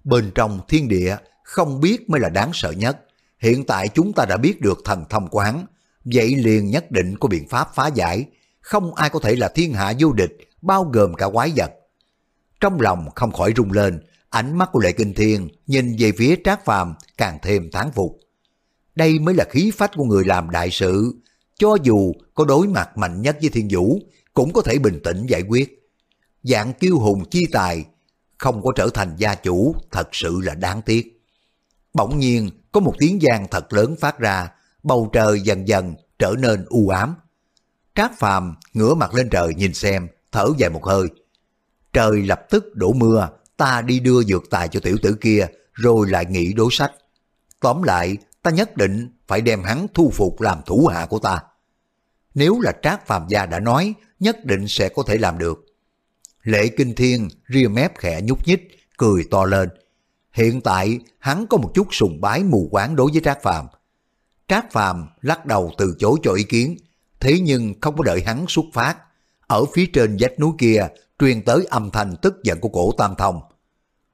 Bên trong thiên địa, không biết mới là đáng sợ nhất. Hiện tại chúng ta đã biết được thần thông của hắn, vậy liền nhất định có biện pháp phá giải. Không ai có thể là thiên hạ vô địch, bao gồm cả quái vật. Trong lòng không khỏi rung lên, ánh mắt của Lệ Kinh Thiên nhìn về phía Trác Phàm càng thêm thán phục. Đây mới là khí phách của người làm đại sự, cho dù có đối mặt mạnh nhất với thiên vũ, cũng có thể bình tĩnh giải quyết. Dạng kiêu hùng chi tài, không có trở thành gia chủ, thật sự là đáng tiếc. Bỗng nhiên, có một tiếng giang thật lớn phát ra, bầu trời dần dần trở nên u ám. Trác Phàm ngửa mặt lên trời nhìn xem, thở dài một hơi. Trời lập tức đổ mưa, ta đi đưa dược tài cho tiểu tử kia, rồi lại nghĩ đối sách. Tóm lại, ta nhất định phải đem hắn thu phục làm thủ hạ của ta. Nếu là Trác Phàm Gia đã nói, nhất định sẽ có thể làm được. Lệ Kinh Thiên ria mép khẽ nhúc nhích, cười to lên. Hiện tại hắn có một chút sùng bái mù quáng đối với Trác Phàm. Trác Phàm lắc đầu từ chối cho ý kiến, thế nhưng không có đợi hắn xuất phát. Ở phía trên vách núi kia truyền tới âm thanh tức giận của cổ Tam Thông.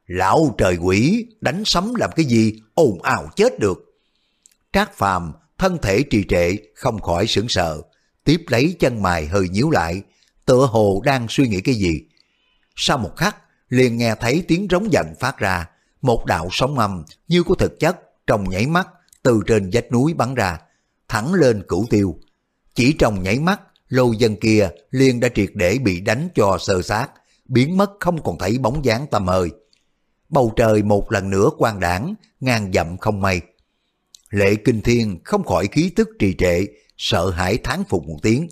Lão trời quỷ, đánh sấm làm cái gì, ồn ào chết được. Trác Phàm thân thể trì trệ, không khỏi sững sờ, tiếp lấy chân mày hơi nhíu lại, tựa hồ đang suy nghĩ cái gì. Sau một khắc, liền nghe thấy tiếng rống giận phát ra, một đạo sóng âm như của thực chất trong nhảy mắt từ trên vách núi bắn ra, thẳng lên cửu tiêu. Chỉ trong nhảy mắt, lô dân kia liền đã triệt để bị đánh cho sơ sát, biến mất không còn thấy bóng dáng tầm hơi. Bầu trời một lần nữa quang đảng, ngang dặm không mây. Lệ Kinh Thiên không khỏi khí tức trì trệ, sợ hãi thán phục một tiếng.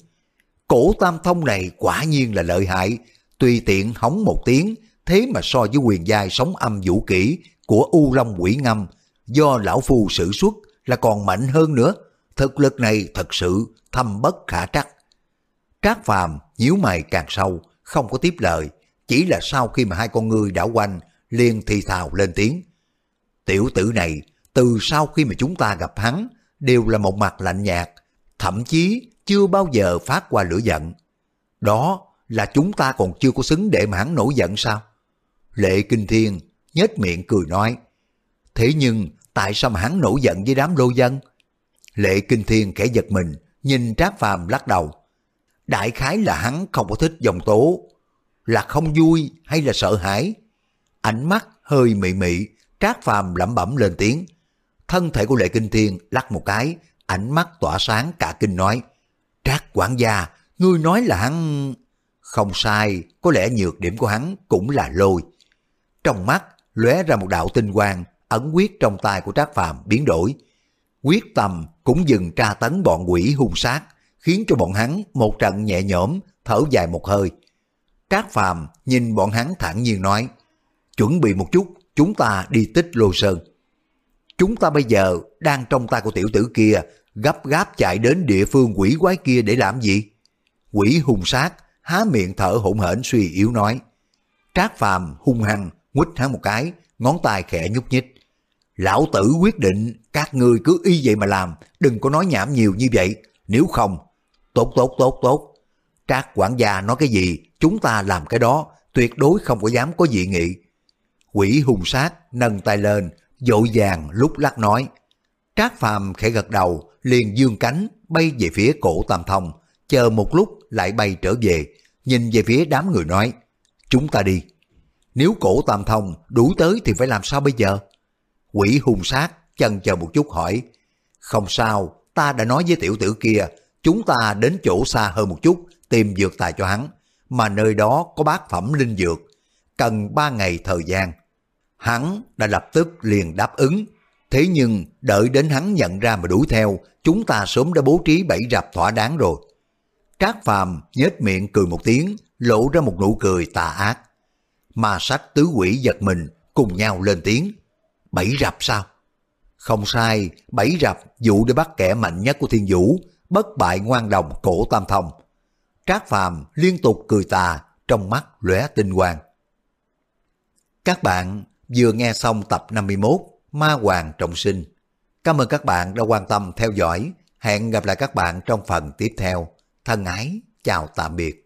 Cổ tam thông này quả nhiên là lợi hại, tùy tiện hóng một tiếng, thế mà so với quyền giai sống âm vũ kỹ của U Long quỷ ngâm, do lão phu sử xuất là còn mạnh hơn nữa. Thực lực này thật sự thâm bất khả trắc. Trác Phàm nhíu mày càng sâu, không có tiếp lời, chỉ là sau khi mà hai con ngươi đảo quanh, liền thì thào lên tiếng. Tiểu tử này, từ sau khi mà chúng ta gặp hắn, đều là một mặt lạnh nhạt, thậm chí chưa bao giờ phát qua lửa giận. Đó là chúng ta còn chưa có xứng để mà hắn nổi giận sao? Lệ Kinh Thiên nhếch miệng cười nói, thế nhưng tại sao mà hắn nổi giận với đám lô dân? Lệ Kinh Thiên khẽ giật mình, nhìn Trác Phàm lắc đầu. Đại khái là hắn không có thích dòng tố, là không vui hay là sợ hãi. Ánh mắt hơi mị mị, Trác Phàm lẩm bẩm lên tiếng. Thân thể của Lệ Kinh Thiên lắc một cái, ánh mắt tỏa sáng cả kinh nói. Trác quản gia, ngươi nói là hắn... Không sai, có lẽ nhược điểm của hắn cũng là lôi. Trong mắt lóe ra một đạo tinh quang, ấn quyết trong tay của Trác Phàm biến đổi. Quyết tâm cũng dừng tra tấn bọn quỷ hung sát, khiến cho bọn hắn một trận nhẹ nhõm, thở dài một hơi. Trác Phàm nhìn bọn hắn thản nhiên nói, chuẩn bị một chút, chúng ta đi tích lô sơn. Chúng ta bây giờ đang trong tay của tiểu tử kia, gấp gáp chạy đến địa phương quỷ quái kia để làm gì? Quỷ hung sát, há miệng thở hổn hển suy yếu nói. Trác Phàm hung hăng, quýt hắn một cái, ngón tay khẽ nhúc nhích. Lão tử quyết định các ngươi cứ y vậy mà làm, đừng có nói nhảm nhiều như vậy, nếu không, tốt tốt tốt tốt. Trác quản gia nói cái gì, chúng ta làm cái đó, tuyệt đối không có dám có dị nghị. Quỷ hung sát nâng tay lên, dội vàng lúc lắc nói. Trác phàm khẽ gật đầu, liền dương cánh bay về phía cổ tam thông, chờ một lúc lại bay trở về, nhìn về phía đám người nói, chúng ta đi. Nếu cổ tam thông đủ tới thì phải làm sao bây giờ? Quỷ hung sát chần chờ một chút hỏi, không sao, ta đã nói với tiểu tử kia, chúng ta đến chỗ xa hơn một chút, tìm dược tài cho hắn, mà nơi đó có bát phẩm linh dược, cần ba ngày thời gian. Hắn đã lập tức liền đáp ứng, thế nhưng đợi đến hắn nhận ra mà đuổi theo, chúng ta sớm đã bố trí bẫy rập thỏa đáng rồi. Trác Phàm nhếch miệng cười một tiếng, lộ ra một nụ cười tà ác. Ma sách tứ quỷ giật mình, cùng nhau lên tiếng. Bẫy rập sao? Không sai, bẫy rập dụ để bắt kẻ mạnh nhất của thiên vũ, bất bại ngoan đồng cổ tam thông. Trác Phàm liên tục cười tà, trong mắt lóe tinh quang. Các bạn vừa nghe xong tập 51 Ma Hoàng Trọng Sinh. Cảm ơn các bạn đã quan tâm theo dõi. Hẹn gặp lại các bạn trong phần tiếp theo. Thân ái, chào tạm biệt.